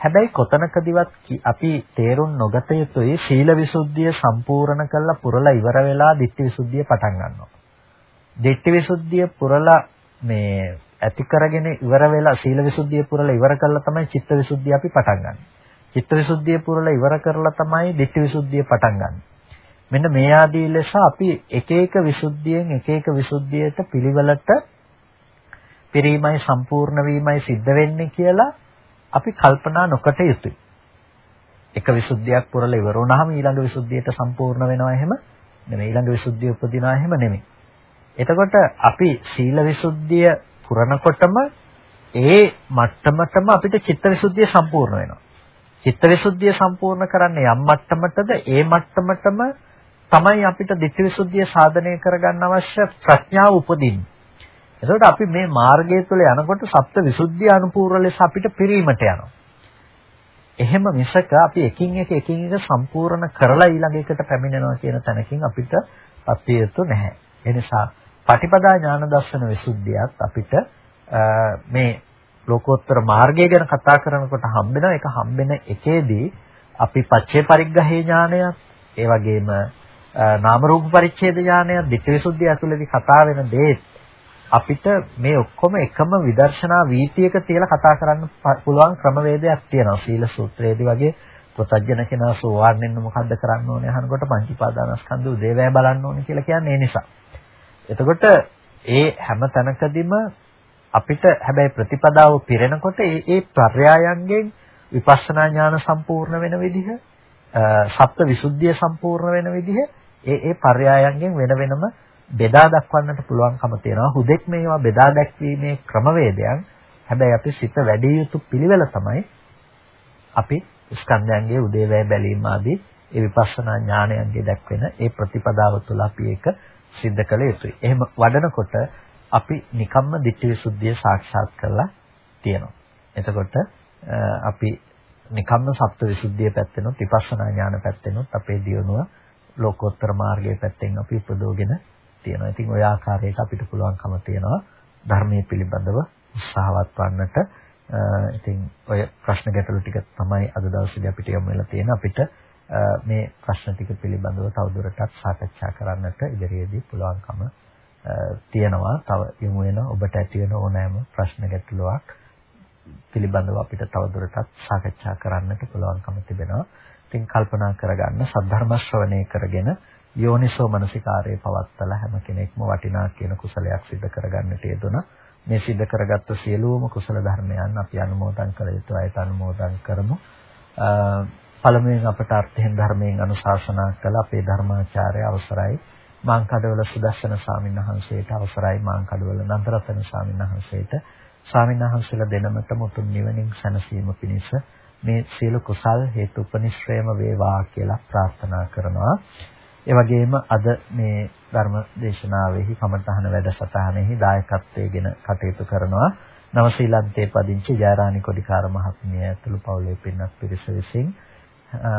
Speaker 1: හැබැයි කොතනකදීවත් අපි තේරුම් නොගත යුතුයි සීල විසුද්ධිය සම්පූර්ණ කරලා පුරලා ඉවර වෙලා ditthi විසුද්ධිය පටන් ගන්නවා. ditthi විසුද්ධිය පුරලා මේ ඇති කරගෙන ඉවර වෙලා සීල විසුද්ධිය පුරලා ඉවර කළා තමයි චිත්ත විසුද්ධිය අපි පටන් ගන්න. චිත්ත විසුද්ධිය පුරලා ඉවර කරලා තමයි ditthi විසුද්ධිය පටන් ගන්න. මෙන්න මේ ආදී ලෙස අපි එක එක විසුද්ධියෙන් එක එක විසුද්ධියට පිළිවෙලට පිරීමයි සම්පූර්ණ වීමයි සිද්ධ වෙන්නේ කියලා අපි කල්පනා නොකට යුතුයි. එක විසුද්ධියක් පුරලා ඉවර වුණාම ඊළඟ විසුද්ධියට සම්පූර්ණ වෙනවා එහෙම නෙමෙයි ඊළඟ විසුද්ධිය උපදිනවා එහෙම නෙමෙයි. එතකොට අපි සීල විසුද්ධිය පුරනකොටම ඒ මට්ටමටම අපිට චිත්ත විසුද්ධිය සම්පූර්ණ වෙනවා. චිත්ත විසුද්ධිය සම්පූර්ණ කරන්නේ යම් මට්ටමකටද ඒ මට්ටමටම තමයි අපිට ditthිවිසුද්ධිය සාධනය කරගන්න අවශ්‍ය ප්‍රඥාව උපදින්නේ. එතකොට අපි මේ මාර්ගය තුළ යනකොට සප්ත විසුද්ධිය අනුපූර්ව ලෙස අපිට පිරීමට යනවා. එහෙම මිසක අපි එකින් එක එකින් එක සම්පූර්ණ කරලා ඊළඟ එකට පැමිණෙනවා කියන තැනකින් අපිට පත්විය යුතු නැහැ. ඒ නිසා පටිපදා ඥාන දර්ශන විසුද්ධියත් අපිට මේ ලෝකෝත්තර මාර්ගය ගැන කතා කරනකොට හම්බෙන එක හම්බෙන එකේදී අපි පච්චේ පරිග්‍රහේ ඥානයත් ඒ වගේම නාම රූප පරිච්ඡේද ඥානය, ditthිවිසුද්ධිය ඇතුළතදී කතා වෙන දේ අපිට මේ ඔක්කොම එකම විදර්ශනා වීතියක තියලා කතා කරන්න පුළුවන් ක්‍රමවේදයක් තියෙනවා. සීල සූත්‍රයේදී වගේ ප්‍රත්‍යජන කෙනා සෝවාන් වෙන්න මොකද්ද කරන්න ඕනේ අහනකොට පංචීපාදානස්කන්ධ උදේවැය බලන්න ඕනේ කියලා කියන්නේ ඒ නිසා. එතකොට ඒ හැම තැනකදීම අපිට හැබැයි ප්‍රතිපදාව පිරෙනකොට ඒ ඒ පර්යායන්ගෙන් විපස්සනා ඥාන සම්පූර්ණ වෙන විදිහ, සප්ත විසුද්ධිය සම්පූර්ණ වෙන විදිහ ඒ ඒ පర్యాయයන්ගෙන් වෙන වෙනම බෙදා දක්වන්නට පුළුවන්කම තියෙනවා. හුදෙක් මේවා බෙදා දැක්වීමේ ක්‍රමවේදයන් හැබැයි අපි සිත වැඩි යුතු පිළිවෙල තමයි අපි ස්කන්ධයන්ගේ උදේවැය බැලීම ආදී ඒ විපස්සනා ඥානයන්ගේ දැක්වෙන ඒ ප්‍රතිපදාව තුළ අපි ඒක सिद्ध කළ යුතුයි. එහෙම වඩනකොට අපි නිකම්ම ditthi visuddhiය සාක්ෂාත් කරලා තියෙනවා. එතකොට අපි නිකම්ම සත්ත්ව විසුද්ධිය පැත්තෙනුත් විපස්සනා ඥාන පැත්තෙනුත් අපේ දියුණුව ලෝකෝත්තර මාර්ගයේ පැත්තෙන් අපි උපදවගෙන තියෙනවා. ඉතින් ওই ආකාරයට අපිට පුළුවන්කම තියෙනවා ධර්මයේ පිළිබඳව උත්සාහවත් වන්නට. ඉතින් ඔය ප්‍රශ්න ගැටළු ටික තමයි අද දවසේදී අපිට යොමු වෙලා තියෙන අපිට මේ ප්‍රශ්න ටික පිළිබඳව තවදුරටත් සාකච්ඡා කරන්නට ඉදිරියේදී පුළුවන්කම තියෙනවා. තව යොමු වෙන ඔබට ඇති වෙන ඕනෑම ප්‍රශ්න ගැටලුවක් පිළිබඳව අපිට තවදුරටත් සාකච්ඡා කරන්නට පුළුවන්කම තිබෙනවා. ඉතින් කල්පනා කරගන්න සද්ධර්ම ශ්‍රවණය කරගෙන යෝනිසෝ මනසිකාරයේ පවත්තලා හැම කෙනෙක්ම වටිනා කියන කුසලයක් සිදු කරගන්නට යෙදුණා. මේ සිදු කරගත්තු සියලුම කුසල ධර්මයන් අපි අනුමෝදන් කළ යුතු අයට අනුමෝදන් කරමු. පළමුවෙන් අපට අර්ථයෙන් ධර්මයෙන් අනුශාසනා කළ අපේ ධර්මාචාර්ය අවසරයි මාංකඩවල සුදස්සන ස්වාමීන් වහන්සේට අවසරයි මාංකඩවල නන්දරතන ස්වාමීන් වහන්සේට ස්වාමීන් වහන්සේලා දෙනමතම උතුම් නිවනින් සැනසීම පිණිස මේ සියලු කුසල් හේතු උපනිශ්‍රේම වේවා කියලා ප්‍රාර්ථනා කරනවා. ඒ වගේම අද මේ ධර්ම දේශනාවෙහි කමඨහන වැඩසටහනෙහි දායකත්වයෙන් කටයුතු කරනවා. නවසීලන්තයේ පදිංචි ජයරාණි කොඩිකාර මහත්මිය ඇතුළු පවුලේ පින්වත් පිරිස විසින්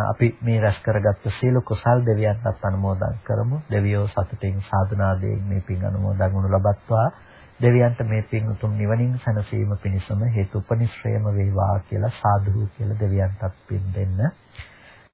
Speaker 1: අපි මේ රැස් කරගත්ත සීල කුසල් දෙවියන්ටත් අනුමෝදන් කරමු. දෙවියෝ සතුටින් සාධනාදයෙන් මේ පින් අනුමෝදන් වනු ලබත්වා. දෙවියන්ට මේ පින් උතුම් නිවනින් සැනසීම පිණිසම හේතු උපනිශ්‍රේම වේවා කියලා සාදු කියලා දෙවියන්ටත් පින් දෙන්න.